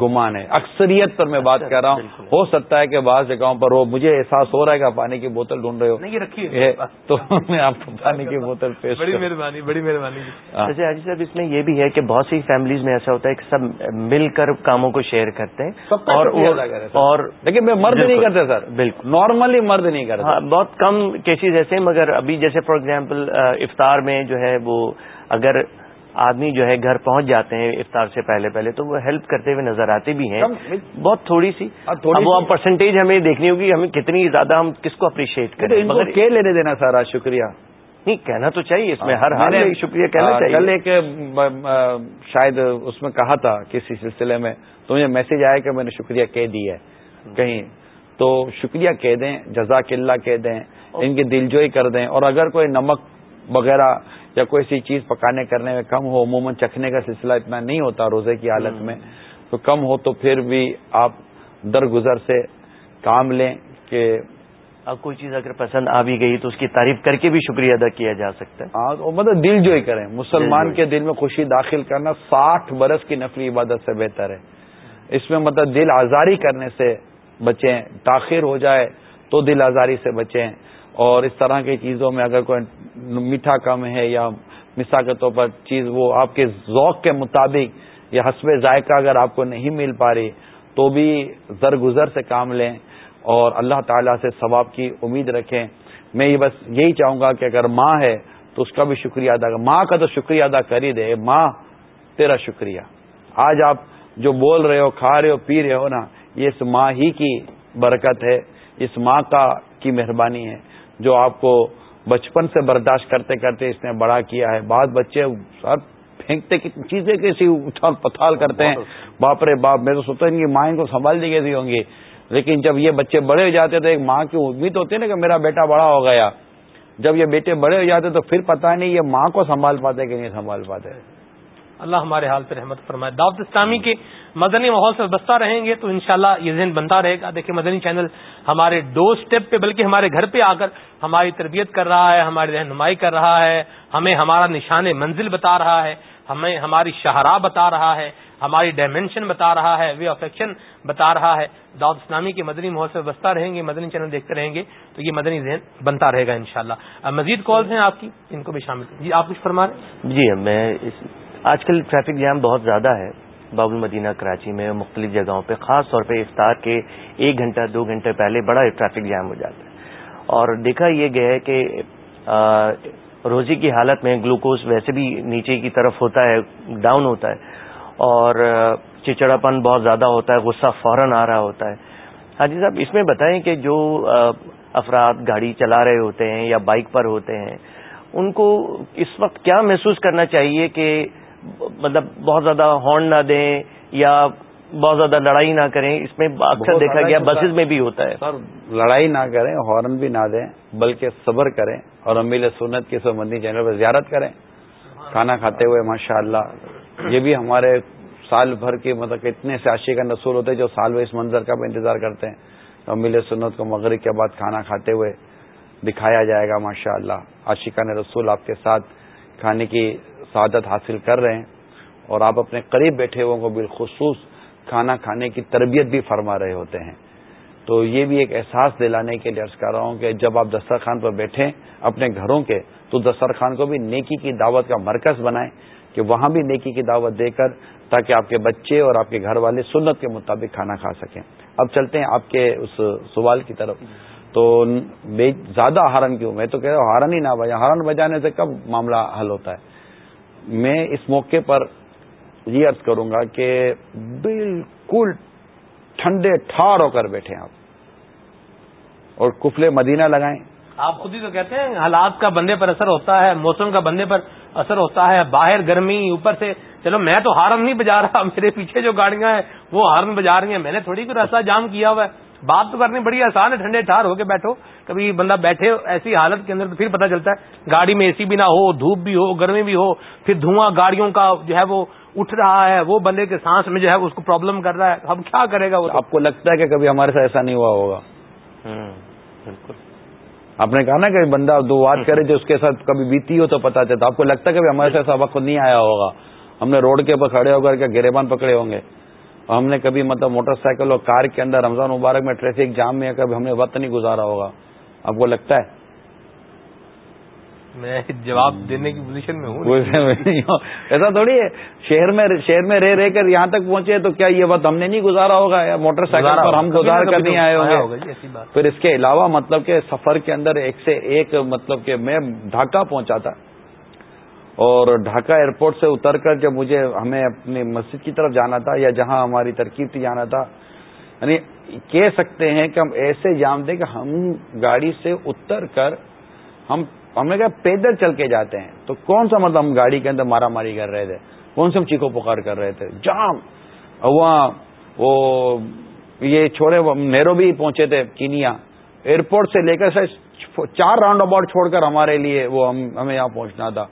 گمان ہے۔ اکثریت پر میں بات کر رہا ہوں۔ ہو سکتا ہے کہ بعض جگہوں پر ہو مجھے احساس ہو رہا ہے کہ پانی کی بوتل ڈھونڈ رہے ہو۔ رکھیے تو میں آپ کو پانی کی بوتل پیش بڑی مہربانی بڑی مہربانی۔ ہاں۔ جیسے حاجی صاحب اس میں یہ بھی ہے کہ بہت سی فیملیز میں ایسا ہوتا ہے کہ سب مل کر کاموں کو شیئر کرتے ہیں اور لیکن میں مرد نہیں کرتے سر۔ بالکل۔ نارملی مرد نہیں کرتا۔ ہاں، بہت کم کیسز ایسے ہیں مگر ابھی جیسے فار ایگزامپل افطار میں جو ہے وہ اگر آدمی جو ہے گھر پہنچ جاتے ہیں افطار سے پہلے پہلے تو وہ ہیلپ کرتے ہوئے نظر آتے بھی ہیں۔ بہت تھوڑی سی۔ وہ پرسنٹیج ہمیں دیکھنی ہوگی ہمیں کتنی زیادہ ہم کس کو اپریشیٹ کریں۔ کے لینے دینا سارا شکریہ۔ نہیں کہنا تو چاہیے اس میں۔ ہر ہر شکریہ کہنا چاہیے۔ کل ایک شاید اس میں کہا تھا کسی سلسلے میں تو مجھے میسج آیا کہ میں نے شکریہ کہہ دی ہے۔ کہیں۔ تو شکریہ کہہ دیں جزاک اللہ کہہ دیں ان کی دلجوئی کر دیں۔ اور اگر کوئی نمک وغیرہ یا کوئی سی چیز پکانے کرنے میں کم ہو عموماً چکھنے کا سلسلہ اتنا نہیں ہوتا روزے کی حالت میں تو کم ہو تو پھر بھی آپ درگزر سے کام لیں کہ اب کوئی چیز اگر پسند آ بھی گئی تو اس کی تعریف کر کے بھی شکریہ ادا کیا جا سکتا ہے۔ ہاں مطلب دل جو ہی کریں مسلمان کے دل میں خوشی داخل کرنا ساٹھ برس کی نفلی عبادت سے بہتر ہے۔ اس میں مطلب دل آزاری کرنے سے بچیں تاخیر ہو جائے تو دل آزاری سے بچیں۔ اور اس طرح کی چیزوں میں اگر کوئی میٹھا کم ہے یا مثال کے طور پر چیز وہ آپ کے ذوق کے مطابق یا حسب ذائقہ اگر آپ کو نہیں مل پا رہی، تو بھی زرگزر سے کام لیں اور اللہ تعالیٰ سے ثواب کی امید رکھیں۔ میں یہ بس یہی چاہوں گا کہ اگر ماں ہے تو اس کا بھی شکریہ ادا کر، ماں کا تو شکریہ ادا کر ہی دے، ماں تیرا شکریہ۔ آج آپ جو بول رہے ہو، کھا رہے ہو، پی رہے ہو نا، یہ اس ماں ہی کی برکت ہے، اس ماں کا کی مہربانی ہے۔ جو آپ کو بچپن سے برداشت کرتے کرتے اس نے بڑا کیا ہے۔ بعض بچے سر پھینکتے چیزیں کیسی اچھال پتھال کرتے ہیں۔ باپ رے باپ، میں تو سوچتا ہوں کہ ماں کو سنبھال دی کیسی ہوں گی۔ لیکن جب یہ بچے بڑے ہو جاتے تو ایک ماں کی امید ہوتی ہے نا کہ میرا بیٹا بڑا ہو گیا۔ جب یہ بیٹے بڑے ہو جاتے تو پھر پتہ نہیں یہ ماں کو سنبھال پاتے کہ نہیں سنبھال پاتے۔ اللہ ہمارے حال پہ رحمت فرمائے۔ دعوت اسلامی کے مدنی ماحول سے بستہ رہیں گے تو انشاءاللہ یہ ذہن بنتا رہے گا۔ دیکھیں مدنی چینل ہمارے ڈور اسٹیپ پہ بلکہ ہمارے گھر پہ آ کر ہماری تربیت کر رہا ہے، ہماری رہنمائی کر رہا ہے، ہمیں ہمارا نشان منزل بتا رہا ہے، ہمیں ہماری شاہراہ بتا رہا ہے، ہماری ڈائمینشن بتا رہا ہے وے آف ایکشن بتا رہا ہے۔ دعوت اسلامی کے مدنی ماحول سے بستہ رہیں گے، مدنی چینل دیکھتے رہیں گے تو یہ مدنی ذہن بنتا رہے گا انشاءاللہ۔ مزید کالز ہیں آپ کی، ان کو بھی شامل۔ جی آپ کچھ فرما رہے ہیں؟ جی میں آج کل ٹریفک جام بہت زیادہ ہے۔ باب المدینہ، کراچی میں مختلف جگہوں پہ، خاص طور پہ افطار کے ایک گھنٹہ، دو گھنٹے پہلے بڑا ٹریفک جام ہو جاتا ہے۔ اور دیکھا یہ گیا ہے کہ روزی کی حالت میں گلوکوز ویسے بھی نیچے کی طرف ہوتا ہے، ڈاؤن ہوتا ہے۔ اور چچڑاپن بہت زیادہ ہوتا ہے، غصہ فوراً آ رہا ہوتا ہے۔ حاجی صاحب، اس میں بتائیں کہ جو افراد گاڑی چلا رہے ہوتے ہیں یا بائک پر ہوتے ہیں، ان کو اس وقت کیا محسوس کرنا چاہیے کہ مطلب بہت زیادہ ہارن نہ دیں یا بہت زیادہ لڑائی نہ کریں اس میں اکثر دیکھا گیا بسز میں بھی ہوتا ہے۔ سر لڑائی نہ کریں ہارن بھی نہ دیں بلکہ صبر کریں اور امیل سنت کے سبندی چینل پر زیارت کریں۔ کھانا کھاتے ہوئے ماشاء اللہ یہ بھی ہمارے سال بھر کے مطلب اتنے عاشق کا نصول ہوتے ہیں جو سال میں اس منظر کا بھی انتظار کرتے ہیں۔ تو امیل سنت کو مغرب کے بعد کھانا کھاتے ہوئے دکھایا جائے گا ماشاء اللہ عاشقان رسول آپ کے ساتھ کھانے کی سعادت حاصل کر رہے ہیں اور آپ اپنے قریب بیٹھے ہوئے کو بالخصوص کھانا کھانے کی تربیت بھی فرما رہے ہوتے ہیں۔ تو یہ بھی ایک احساس دلانے کے لیے عرض کر رہا ہوں کہ جب آپ دسترخوان پر بیٹھیں اپنے گھروں کے، تو دسترخوان کو بھی نیکی کی دعوت کا مرکز بنائیں کہ وہاں بھی نیکی کی دعوت دے کر تاکہ آپ کے بچے اور آپ کے گھر والے سنت کے مطابق کھانا کھا سکیں۔ اب چلتے ہیں آپ کے اس سوال کی طرف۔ تو زیادہ ہارن کیوں؟ میں تو کہہ رہا ہوں ہارن ہی نہ بجا ہارن بجانے سے کب معاملہ حل ہوتا ہے؟ میں اس موقع پر یہ عرض کروں گا کہ بالکل ٹھنڈے ٹھار ہو کر بیٹھے آپ۔ اور کفلے مدینہ لگائیں۔ آپ خود ہی تو کہتے ہیں، حالات کا بندے پر اثر ہوتا ہے، موسم کا بندے پر اثر ہوتا ہے، باہر گرمی، اوپر سے۔ چلو، میں تو ہارن نہیں بجا رہا، میرے پیچھے جو گاڑیاں ہیں، وہ ہارن بجا رہی ہیں۔ میں نے تھوڑی کوئی راستہ جام کیا ہوا ہے۔ بات تو کرنی بڑی آسان ہے، ٹھنڈے ٹھار ہو کے بیٹھو۔ کبھی بندہ بیٹھے ایسی حالت کے اندر تو پھر پتہ چلتا ہے گاڑی میں اے سی بھی نہ ہو دھوپ بھی ہو گرمی بھی ہو پھر دھواں گاڑیوں کا جو ہے وہ اٹھ رہا ہے وہ بندے کے سانس میں جو ہے اس کو پرابلم کر رہا ہے۔ اب کیا کرے گا وہ آپ کو لگتا ہے کہ کبھی ہمارے ساتھ ایسا نہیں ہوا ہوگا۔ بالکل۔ آپ نے کہا نا کہ بندہ دو بات کرے جو اس کے ساتھ کبھی بیتی ہو تو پتا چلتا آپ کو لگتا ہے کہ ہمارے ساتھ ایسا وقت نہیں آیا ہوگا؟ ہم نے روڈ کے اوپر کھڑے ہو کر کے گریبان پکڑے ہوں گے۔ اور ہم نے کبھی مطلب موٹر سائیکل اور کار کے اندر رمضان مبارک میں ٹریفک جام میں کبھی ہم نے وقت نہیں گزارا ہوگا۔ آپ کو لگتا ہے میں جواب دینے کی پوزیشن میں [LAUGHS] ہوں ایسا تھوڑی ہے۔ شہر میں شہر میں رہ رہ کر یہاں تک پہنچے تو کیا یہ وقت ہم نے نہیں گزارا ہوگا؟ یا موٹر سائیکل پر ہم گزار کر نہیں آئے ہوں گے۔ جی، پھر اس کے علاوہ مطلب کہ سفر کے اندر ایک سے ایک مطلب کہ میں ڈھاکہ پہنچا تھا۔ اور ڈھاکہ ایئرپورٹ سے اتر کر جب مجھے ہمیں اپنی مسجد کی طرف جانا تھا یا جہاں ہماری ترکیب تھی جانا تھا یعنی کہہ سکتے ہیں کہ ہم ایسے جام دیں کہ ہم گاڑی سے اتر کر ہم ہم نے کہا پیدل چل کے جاتے ہیں۔ تو کون سا مطلب ہم گاڑی کے اندر مارا ماری کر رہے تھے؟ کون سے ہم چیخو پکار کر رہے تھے؟ جام! وہاں وہ یہ چھوڑے نیرو بھی پہنچے تھے کینیا۔ ایئرپورٹ سے لے کر چار راؤنڈ اباؤٹ چھوڑ کر ہمارے لیے وہ ہمیں یہاں پہنچنا تھا۔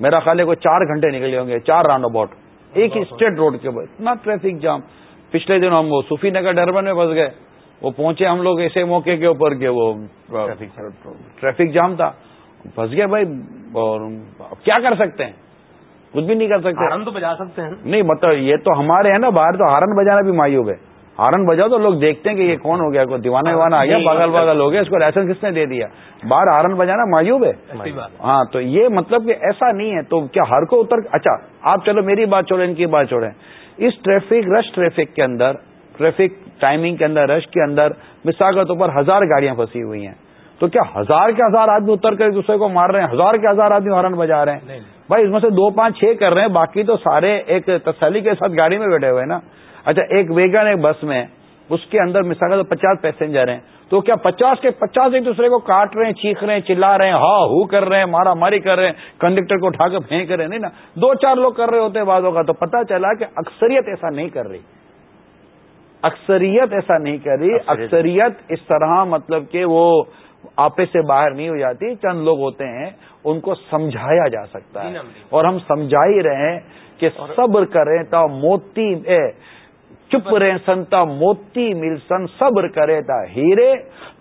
میرا خیال ہے کوئی چار گھنٹے نکلے ہوں گے چار راؤنڈ اباؤٹ۔ ایک ہی اسٹیٹ روڈ کے اوپر۔ اتنا ٹریفک جام۔ پچھلے دن ہم وہ صوفی نگر ڈربن میں پھنس گئے۔ وہ پہنچے ہم لوگ ایسے موقع کے اوپر کہ وہ ٹریفک جام تھا۔ پھنس گئے بھائی اور کیا کر سکتے ہیں؟ کچھ بھی نہیں کر سکتے۔ ہارن تو بجا سکتے ہیں۔ نہیں مطلب یہ تو ہمارے ہیں نا باہر تو ہارن بجانا بھی مایوب ہے۔ ہارن بجاؤ تو لوگ دیکھتے ہیں کہ یہ کون ہو گیا کوئی دیوانہ ویوانہ آ گیا پاگل پاگل ہو گیا اس کو لائسنس کس نے دے دیا؟ باہر ہارن بجانا مایوب ہے۔ ہاں تو یہ مطلب کہ ایسا نہیں ہے۔ تو کیا ہر کو اتر اچھا آپ چلو میری بات چھوڑیں ان کی بات چھوڑیں۔ اس ٹریفک رش ٹریفک کے اندر ٹریفک ٹائمنگ کے اندر رش کے اندر مثال کے طور پر ہزار گاڑیاں پھنسی ہوئی ہیں۔ تو کیا ہزار کے ہزار آدمی اتر کر ایک دوسرے کو مار رہے ہیں؟ ہزار کے ہزار آدمی ہارن بجا رہے ہیں؟ بھائی اس میں سے دو پانچ چھ کر رہے ہیں باقی تو سارے ایک تسلی کے ساتھ گاڑی میں بیٹھے ہوئے نا۔ اچھا ایک ویگن ایک بس میں اس کے اندر مثال تو پچاس پیسنجر ہیں۔ تو کیا پچاس کے پچاس ایک دوسرے کو کاٹ رہے ہیں چیخ رہے ہیں چلا رہے ہیں ہا ہو کر رہے ہیں مارا ماری کر رہے ہیں کنڈکٹر کو اٹھا کر پھینک رہے ہیں نہیں نا؟ دو چار لوگ کر رہے ہوتے ہیں بعضوں کا تو پتا چلا کہ اکثریت ایسا نہیں کر رہی۔ اکثریت ایسا نہیں کر رہی اکثریت اس طرح مطلب کہ وہ آپے سے باہر نہیں ہو جاتی۔ چند لوگ ہوتے ہیں ان کو سمجھایا جا سکتا ہے۔ اور ہم سمجھا ہی رہے ہیں کہ صبر کریں تا موتی اے چپ رہے سنتا موتی مل سن، صبر کرے تا ہیرے۔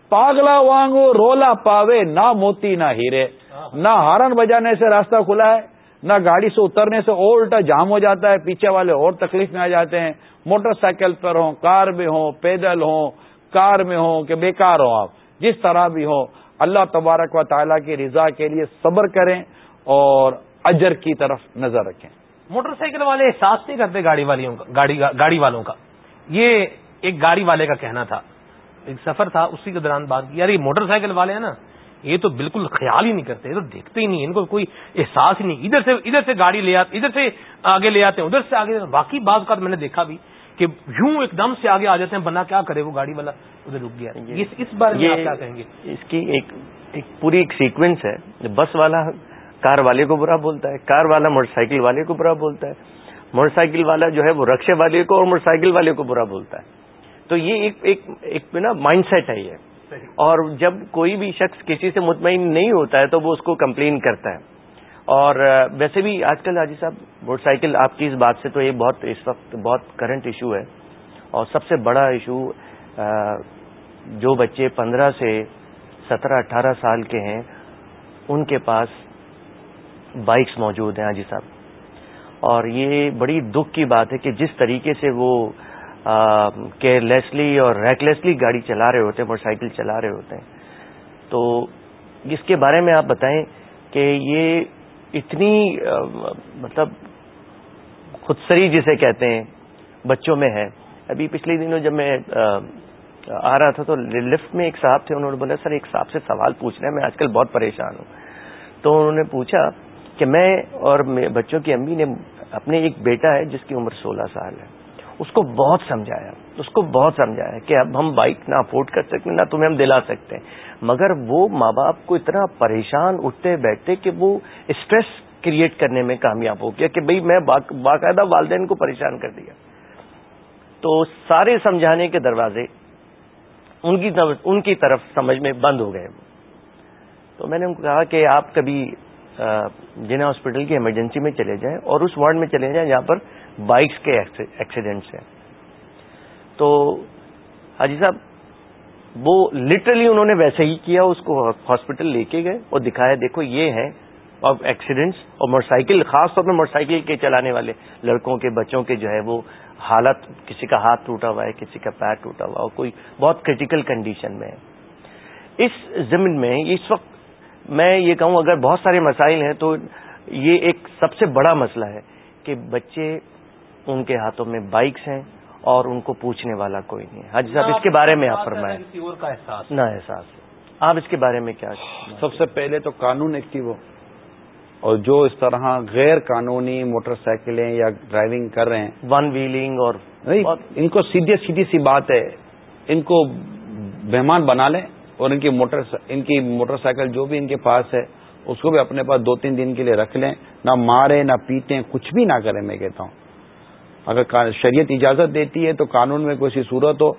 پاگلا وانگو رولا پاوے، نہ موتی نہ ہیرے۔ نہ ہارن بجانے سے راستہ کھلا ہے، نہ گاڑی سے اترنے سے اور الٹا جام ہو جاتا ہے۔ پیچھے والے اور تکلیف میں آ جاتے ہیں۔ موٹر سائیکل پر ہوں، کار میں ہوں، پیدل ہوں، کار میں ہوں کہ بیکار ہوں آپ۔ جس طرح بھی ہو اللہ تبارک و تعالیٰ کی رضا کے لیے صبر کریں اور اجر کی طرف نظر رکھیں۔ موٹر سائیکل والے احساس نہیں کرتے گاڑی والیوں کا، گاڑی گاڑی والوں کا۔ یہ ایک گاڑی والے کا کہنا تھا۔ ایک سفر تھا اسی کے دوران بات کی۔ یار یہ موٹر سائیکل والے ہیں نا یہ تو بالکل خیال ہی نہیں کرتے یہ تو دیکھتے ہی نہیں ان کو کوئی احساس ہی نہیں۔ ادھر سے ادھر سے گاڑی لے آتے ادھر سے آگے لے آتے ہیں ادھر سے آگے۔ باقی بعض کا میں نے دیکھا بھی کہ یوں ایک دم سے آگے آ جاتے ہیں بنا کیا کرے وہ گاڑی والا ادھر رک گیا۔ اس بار میں کیا کہیں گے؟ اس کی ایک ایک پوری ایک سیکوینس ہے۔ بس والا کار والے کو برا بولتا ہے کار والا موٹر سائیکل والے کو برا بولتا ہے۔ موٹر سائیکل والا جو ہے وہ رکشے والے کو اور موٹر سائیکل والے کو برا بولتا ہے۔ تو یہ ایک نا مائنڈ سیٹ ہے یہ۔ اور جب کوئی بھی شخص کسی سے مطمئن نہیں ہوتا ہے تو وہ اس کو کمپلین کرتا ہے۔ اور ویسے بھی آج کل حاجی صاحب موٹر سائیکل آپ کی اس بات سے تو یہ بہت اس وقت بہت کرنٹ ایشو ہے۔ اور سب سے بڑا ایشو جو بچے پندرہ سے سترہ اٹھارہ سال کے ہیں ان کے پاس بائکس موجود ہیں حاجی صاحب۔ اور یہ بڑی دکھ کی بات ہے کہ جس طریقے سے وہ کیئر لیسلی اور ریکلیسلی گاڑی چلا رہے ہوتے ہیں موٹر سائیکل چلا رہے ہوتے ہیں۔ تو اس کے بارے میں آپ بتائیں کہ یہ اتنی مطلب خودسری جسے کہتے ہیں، بچوں میں ہے۔ ابھی پچھلے دنوں جب میں، آ رہا تھا تو لفٹ میں ایک صاحب تھے، انہوں نے بولا، سر، ایک صاحب سے سوال پوچھ رہے ہیں میں آج کل بہت پریشان ہوں۔ تو انہوں نے پوچھا کہ میں اور بچوں کی امی نے اپنے ایک بیٹا ہے جس کی عمر سولہ سال ہے۔ اس کو بہت سمجھایا۔ اس کو بہت سمجھایا کہ اب ہم بائک نہ افورڈ کر سکتے، نہ تمہیں ہم دلا سکتے۔ ہیں مگر وہ ماں باپ کو اتنا پریشان اٹھتے بیٹھتے کہ وہ اسٹریس کریٹ کرنے میں کامیاب ہو گیا کہ بھئی میں باقاعدہ والدین کو پریشان کر دیا۔ تو سارے سمجھانے کے دروازے ان کی ان کی طرف سمجھ میں بند ہو گئے۔ تو میں نے ان کو کہا کہ آپ کبھی جنا ہاسپٹل کی ایمرجنسی میں چلے جائیں اور اس وارڈ میں چلے جائیں جہاں پر بائکس کے ایکسیڈنٹس ہیں۔ تو حاجی صاحب، وہ لٹرلی انہوں نے ویسے ہی کیا، اس کو ہاسپٹل لے کے گئے اور دکھایا، دیکھو یہ ہے اور ایکسیڈنٹس اور موٹر سائیکل خاص طور پہ موٹر سائیکل کے چلانے والے لڑکوں کے، بچوں کے جو ہے وہ حالت، کسی کا ہاتھ ٹوٹا ہوا ہے، کسی کا پیر ٹوٹا ہوا ہے کوئی بہت کریٹیکل کنڈیشن میں ہے۔ اس زمین میں، اس وقت میں یہ کہوں اگر بہت سارے مسائل ہیں تو یہ ایک سب سے بڑا مسئلہ ہے کہ بچے ان کے ہاتھوں میں بائکس ہیں اور ان کو پوچھنے والا کوئی نہیں حاجی صاحب اس کے بارے میں آپ فرمائیں۔ نہ احساس آپ اس کے بارے میں کیا سب سے پہلے تو قانون ایکٹیو ہو اور جو اس طرح غیر قانونی موٹر سائیکلیں یا ڈرائیونگ کر رہے ہیں۔ ون ویلنگ اور ان کو سیدھی سیدھی سی بات ہے۔ ان کو مہمان بنا لیں۔ اور ان کی موٹر ان کی موٹر سائیکل جو بھی ان کے پاس ہے، اس کو بھی اپنے پاس دو تین دن کے لیے رکھ لیں۔ نہ مارے نہ پیٹیں، کچھ بھی نہ کریں، میں کہتا ہوں۔ اگر شریعت اجازت دیتی ہے تو قانون میں کوئی صورت ہو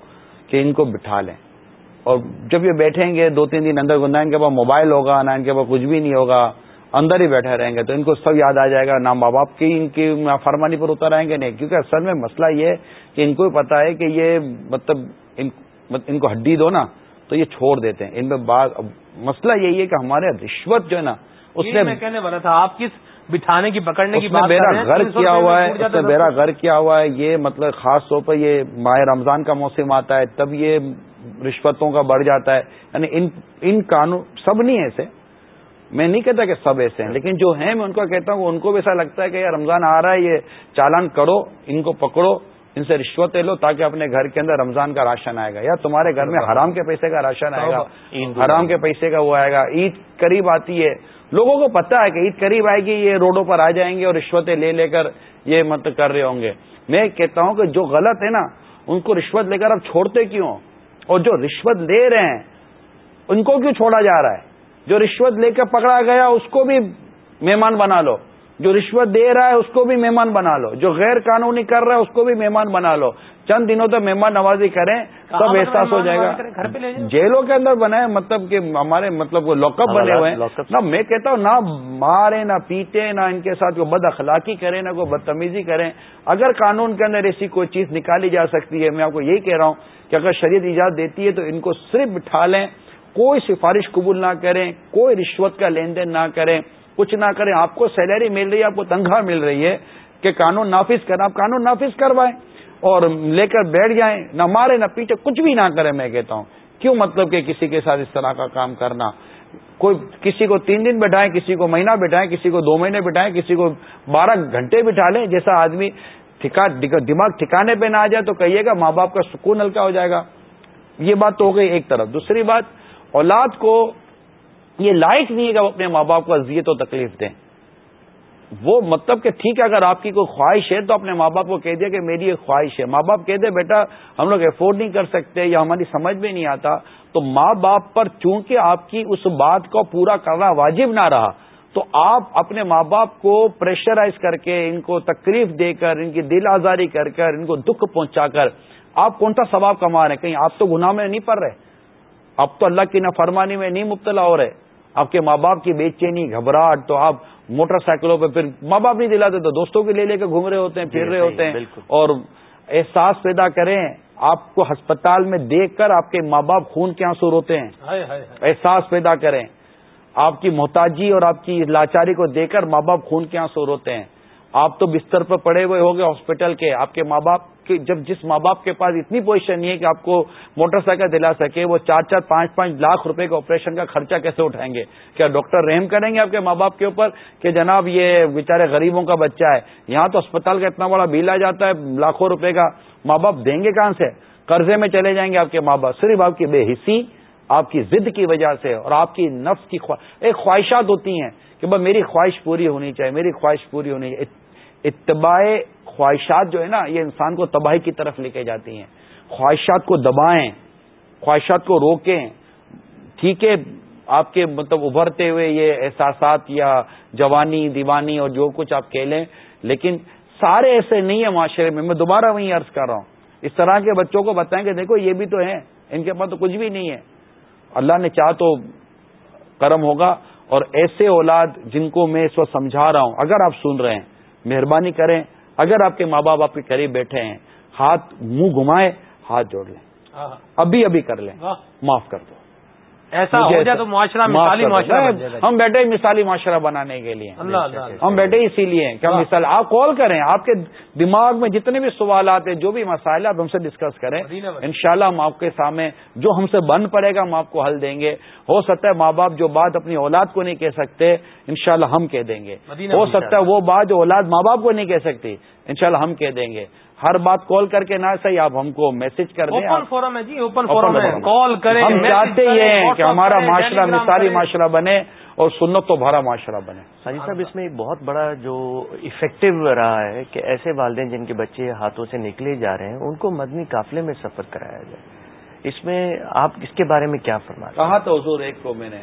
کہ ان کو بٹھا لیں۔ اور جب یہ بیٹھیں گے، دو تین دن اندر نہ ان کے پاس موبائل ہوگا، نہ ان کے پاس کچھ بھی نہیں ہوگا، اندر ہی بیٹھے رہیں گے، تو ان کو سب یاد آ جائے گا۔ نہ ماں باپ کی ان کی فرمانی پر اتر آئیں گے، نہیں، کیونکہ اصل میں مسئلہ یہ ہے کہ ان کو بھی پتا ہے کہ یہ مطلب ان کو ہڈی دو نا۔ تو یہ چھوڑ دیتے ہیں۔ ان میں مسئلہ یہی ہے کہ ہمارے رشوت جو ہے نا اس میں کہنے والا تھا آپ کس بٹھانے کی پکڑنے کی بات میرا گھر کیا ہوا ہے میرا گھر کیا ہوا ہے یہ مطلب خاص طور پر یہ ماہ رمضان کا موسم آتا ہے تب یہ رشوتوں کا بڑھ جاتا ہے۔ یعنی ان ان قانون سب نہیں ایسے۔ میں نہیں کہتا کہ سب ایسے ہیں لیکن جو ہیں میں ان کو کہتا ہوں ان کو بھی ایسا لگتا ہے کہ یار رمضان آ رہا ہے یہ چالان کرو ان کو پکڑو۔ ان سے رشوتیں لو تاکہ اپنے گھر کے اندر رمضان کا راشن آئے گا یا تمہارے گھر میں حرام کے پیسے کا راشن آئے گا حرام کے پیسے کا وہ آئے گا۔ عید قریب آتی ہے۔ لوگوں کو پتا ہے کہ عید قریب آئے گی یہ روڈوں پر آ جائیں گے اور رشوتیں لے لے کر یہ مت کر رہے ہوں گے۔ میں کہتا ہوں کہ جو غلط ہے نا ان کو رشوت لے کر اب چھوڑتے کیوں؟ اور جو رشوت لے رہے ہیں ان کو کیوں چھوڑا جا رہا ہے؟ جو رشوت لے کے پکڑا گیا اس کو بھی مہمان بنا لو۔ جو رشوت دے رہا ہے اس کو بھی مہمان بنا لو۔ جو غیر قانونی کر رہا ہے اس کو بھی مہمان بنا لو۔ چند دنوں تک مہمان نوازی کریں تب احساس ہو جائے گا۔ جیلوں کے اندر بنائے مطلب کہ ہمارے مطلب وہ لاک اپ بنے ہوئے ہیں۔ نہ میں کہتا ہوں نہ مارے نہ پیٹے نہ ان کے ساتھ کوئی بد اخلاقی کریں نہ کوئی بدتمیزی کریں۔ اگر قانون کے اندر ایسی کوئی چیز نکالی جا سکتی ہے میں آپ کو یہی کہہ رہا ہوں کہ اگر شریعت ایجاد دیتی ہے تو ان کو صرف بٹھا لیں۔ کوئی سفارش قبول نہ کریں کوئی رشوت کا لین دین نہ کریں۔ کچھ نہ کریں۔ آپ کو سیلری مل رہی ہے، آپ کو تنخواہ مل رہی ہے کہ قانون نافذ کریں۔ آپ قانون نافذ کروائیں اور لے کر بیٹھ جائیں، نہ مارے نہ پیٹے کچھ بھی نہ کریں۔ میں کہتا ہوں، کیوں مطلب کہ کسی کے ساتھ اس طرح کا کام کرنا؟ کوئی کسی کو تین دن بٹھائیں، کسی کو مہینہ بٹھائیں، کسی کو دو مہینے بٹھائیں، کسی کو بارہ گھنٹے بٹھا لیں۔ جیسا آدمی دماغ ٹھکانے پہ نہ آ جائے تو کہیے گا ماں باپ کا سکون ہلکا ہو جائے گا۔ یہ بات تو ہو گئی ایک طرف۔ دوسری بات، اولاد کو یہ لائق نہیں ہے کہ اپنے ماں باپ کو اذیت و تکلیف دیں۔ وہ مطلب کہ ٹھیک ہے، اگر آپ کی کوئی خواہش ہے تو اپنے ماں باپ کو کہہ دیا کہ میری ایک خواہش ہے۔ ماں باپ کہہ دے، بیٹا، ہم لوگ افورڈ نہیں کر سکتے یا ہماری سمجھ میں نہیں آتا۔ تو ماں باپ پر چونکہ آپ کی اس بات کو پورا کرنا واجب نہ رہا، تو آپ اپنے ماں باپ کو پریشرائز کر کے، ان کو تکلیف دے کر، ان کی دل آزاری کر کر، ان کو دکھ پہنچا کر، آپ کون سا ثواب کما رہے ہیں؟ کہیں آپ تو گناہ میں نہیں پڑ رہے۔ اب تو اللہ کی نافرمانی میں نہیں مبتلا ہو رہے۔ آپ کے ماں باپ کی بے چینی گھبراہٹ تو آپ موٹر سائیکلوں پہ پھر ماں باپ نہیں دلاتے تو دوستوں کے لے لے کے گھوم رہے ہوتے ہیں پھر رہے ہوتے ہیں۔ اور احساس پیدا کریں آپ کو ہسپتال میں دیکھ کر آپ کے ماں باپ خون کے آنسو روتے ہیں۔ احساس پیدا کریں۔ آپ کی محتاجی اور آپ کی لاچاری کو دیکھ کر ماں باپ خون کے آنسو روتے ہیں۔ آپ تو بستر پر پڑے ہوئے ہو گئے ہاسپٹل کے آپ کے ماں باپ کے جب جس ماں باپ کے پاس اتنی پوزیشن نہیں ہے کہ آپ کو موٹر سائیکل دلا سکے، وہ چار چار پانچ پانچ لاکھ روپے کے آپریشن کا خرچہ کیسے اٹھائیں گے؟ کیا ڈاکٹر رحم کریں گے آپ کے ماں باپ کے اوپر کہ جناب یہ بیچارے غریبوں کا بچہ ہے؟ یہاں تو اسپتال کا اتنا بڑا بل آ جاتا ہے لاکھوں روپے کا۔ ماں باپ دیں گے کہاں سے؟ قرضے میں چلے جائیں گے آپ کے ماں باپ۔ صرف آپ کی بے حصی آپ کی ضد کی وجہ سے اور آپ کی نفس کی ایک خواہشات ہوتی ہیں کہ بس میری خواہش پوری ہونی چاہیے، میری خواہش پوری ہونی چاہیے۔ اتباع خواہشات جو ہے نا، یہ انسان کو تباہی کی طرف لے کے جاتی ہیں۔ خواہشات کو دبائیں، خواہشات کو روکیں۔ ٹھیک ہے، آپ کے مطلب ابھرتے ہوئے یہ احساسات یا جوانی، دیوانی اور جو کچھ آپ کہہ لیں، لیکن سارے ایسے نہیں ہیں معاشرے میں۔ میں دوبارہ وہیں عرض کر رہا ہوں۔ اس طرح کے بچوں کو بتائیں کہ دیکھو، یہ بھی تو ہیں، ان کے پاس تو کچھ بھی نہیں ہے۔ اللہ نے چاہ تو کرم ہوگا اور ایسے اولاد جن کو میں اس وقت سمجھا رہا ہوں، اگر آپ سن رہے ہیں، مہربانی کریں اگر آپ کے ماں باپ آپ کے قریب بیٹھے ہیں ہاتھ منہ گھمائے ہاتھ جوڑ لیں۔ ابھی ابھی کر لیں۔ معاف کر دو۔ ایسا ہو جائے تو معاشرہ مثالی معاشرہ ہم بیٹھے مثالی معاشرہ بنانے کے لیے۔ ہم بیٹھے اسی لیے کہ مثال آپ کال کریں آپ کے دماغ میں جتنے بھی سوالات ہیں جو بھی مسائل آپ ہم سے ڈسکس کریں۔ انشاءاللہ ہم آپ کے سامنے جو ہم سے بن پڑے گا ہم آپ کو حل دیں گے۔ ہو سکتا ہے ماں باپ جو بات اپنی اولاد کو نہیں کہہ سکتے انشاءاللہ ہم کہہ دیں گے۔ ہو سکتا ہے وہ بات جو اولاد ماں باپ کو نہیں کہہ سکتی انشاءاللہ ہم کہہ دیں گے۔ ہر بات کال کر کے نہ صحیح آپ ہم کو میسج کر دیں اوپن فورم ہے جی اوپن فورم ہے۔ کال کریں ہم چاہتے یہ ہیں کہ ہمارا معاشرہ مثالی معاشرہ بنے اور سنت تو بھرا معاشرہ بنے۔ حاجی صاحب اس میں ایک بہت بڑا جو افیکٹو رہا ہے کہ ایسے والدین جن کے بچے ہاتھوں سے نکلے جا رہے ہیں ان کو مدنی قافلے میں سفر کرایا جائے۔ اس میں آپ اس کے بارے میں کیا فرما کہا تو حضور ایک کو میں نے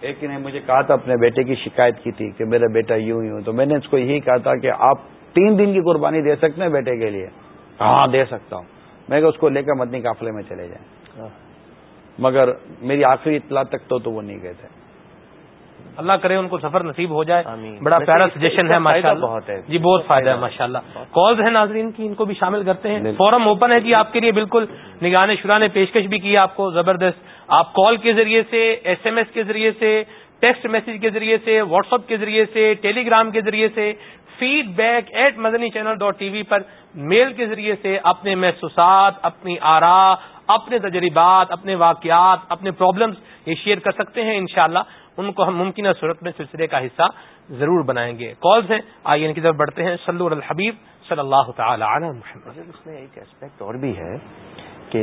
ایک نے مجھے کہا تھا اپنے بیٹے کی شکایت کی تھی کہ میرا بیٹا یوں یوں تو میں نے اس کو یہی کہا تھا کہ آپ تین دن کی قربانی دے سکتے ہیں بیٹے کے لیے؟ ہاں دے سکتا ہوں۔ میں کہ اس کو لے کر مدنی قافلے میں چلے جائیں۔ ہاں۔ مگر میری آخری اطلاع تک تو, تو وہ نہیں گئے تھے۔ اللہ کرے ان کو سفر نصیب ہو جائے۔ بڑا پیارا سجیشن ہے ماشاء اللہ بہت ہے۔ جی بہت فائدہ ہے ماشاء اللہ کالز ہیں ناظرین کی ان کو بھی شامل کرتے ہیں۔ فورم اوپن ہے جی آپ کے لیے بالکل نگان شرا نے پیشکش بھی کی آپ کو زبردست۔ آپ کال کے ذریعے سے ایس ایم ایس کے ذریعے سے ٹیکسٹ میسج کے ذریعے سے واٹس ایپ کے ذریعے سے ٹیلی گرام کے ذریعے سے feedback at Madani channel dot T V per mail کے ذریعے سے اپنے محسوسات اپنی آرا اپنے تجربات اپنے واقعات اپنے پرابلمس یہ شیئر کر سکتے ہیں انشاءاللہ۔ ان کو ہم ممکنہ صورت میں سلسلے کا حصہ ضرور بنائیں گے۔ کالز ہیں آئیے ان کی طرف بڑھتے ہیں۔ سلو الحبیب صلی اللہ تعالی علیہ محمد۔ اس میں ایک اسپیکٹ اور بھی ہے کہ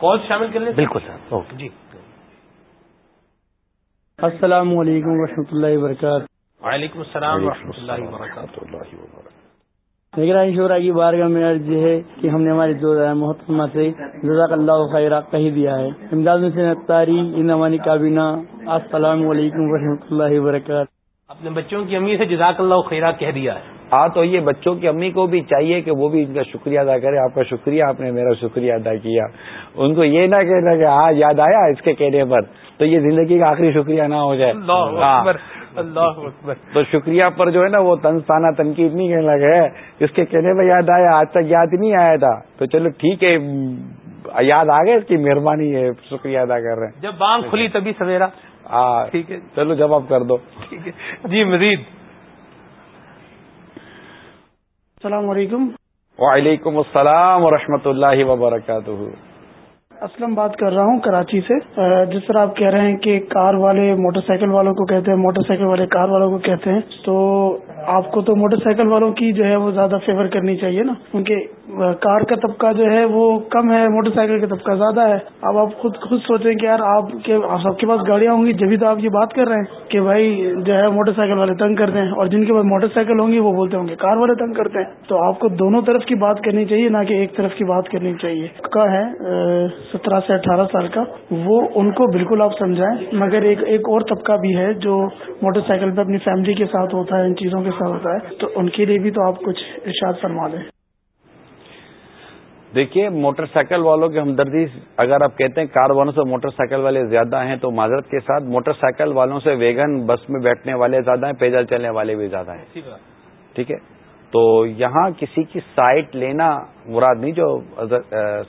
کال شامل کر لیں بالکل سر جی۔ السلام علیکم و اللہ وبرکاتہ۔ وعلیکم السلام ورحمۃ اللہ وبرکاتہ۔ نگرانی شعرا کی بارگاہ میں عرض یہ ہے کہ ہم نے ہماری جو محتمہ سے جزاک اللہ خیرہ کہی دیا ہے۔ امداد سے نتاری انمانی کابینہ السلام علیکم ورحمۃ اللہ وبرکاتہ۔ اپنے بچوں کی امی سے جزاک اللہ خیرہ کہہ دیا ہے۔ ہاں تو یہ بچوں کی امی کو بھی چاہیے کہ وہ بھی ان کا شکریہ ادا کرے۔ آپ کا شکریہ آپ نے میرا شکریہ ادا کیا۔ ان کو یہ نہ کہنا کہ ہاں یاد آیا اس کے کہنے پر۔ تو یہ زندگی کا آخری شکریہ نہ ہو جائے۔ ہاں۔ اللہ تو شکریہ پر جو ہے نا وہ تنستانہ تنقید نہیں کہنے لگے۔ اس کے کہنے میں یاد آیا آج تک یاد نہیں آیا تھا۔ تو چلو ٹھیک ہے یاد آ گئے اس کی مہربانی ہے شکریہ ادا کر رہے ہیں۔ جب بانگ کھلی تبھی سویرا۔ ٹھیک ہے۔ چلو آپ کر دو۔ ٹھیک ہے۔ جی مزید۔ السلام علیکم. وعلیکم السلام ورحمۃ اللہ وبرکاتہ۔ اسلم بات کر رہا ہوں کراچی سے۔ جس طرح آپ کہہ رہے ہیں کہ کار والے موٹر سائیکل والوں کو کہتے ہیں، موٹر سائیکل والے کار والوں کو کہتے ہیں، تو آپ کو تو موٹر سائیکل والوں کی جو ہے وہ زیادہ فیور کرنی چاہیے نا۔ کیونکہ کار کا طبقہ جو ہے وہ کم ہے، موٹر سائیکل کا طبقہ زیادہ ہے۔ اب آپ خود خود سوچیں کہ یار، آپ کے سب کے پاس گاڑیاں ہوں گی جبھی تو آپ یہ بات کر رہے ہیں کہ بھائی جو ہے موٹر سائیکل والے تنگ کرتے ہیں، اور جن کے پاس موٹر سائیکل ہوں گی وہ بولتے ہوں گے کار والے تنگ کرتے ہیں۔ تو آپ کو دونوں طرف کی بات کرنی چاہیے، نہ کہ ایک طرف کی بات کرنی چاہیے۔ کا ہے سترہ سے اٹھارہ سال کا وہ ان کو بالکل آپ سمجھائیں۔ مگر ایک ایک اور طبقہ بھی ہے جو موٹر سائیکل پہ اپنی فیملی کے ساتھ ہوتا ہے ان چیزوں کے ساتھ ہوتا ہے۔ تو ان کے لیے بھی تو آپ کچھ ارشاد فرما دیں۔ دیکھیے موٹر سائیکل والوں کی ہمدردی اگر آپ کہتے ہیں کار والوں سے موٹر سائیکل والے زیادہ ہیں تو معذرت کے ساتھ موٹر سائیکل والوں سے ویگن بس میں بیٹھنے والے زیادہ ہیں پیدل چلنے والے بھی زیادہ ہیں۔ ٹھیک ہے؟ تو یہاں کسی کی سائٹ لینا مراد نہیں جو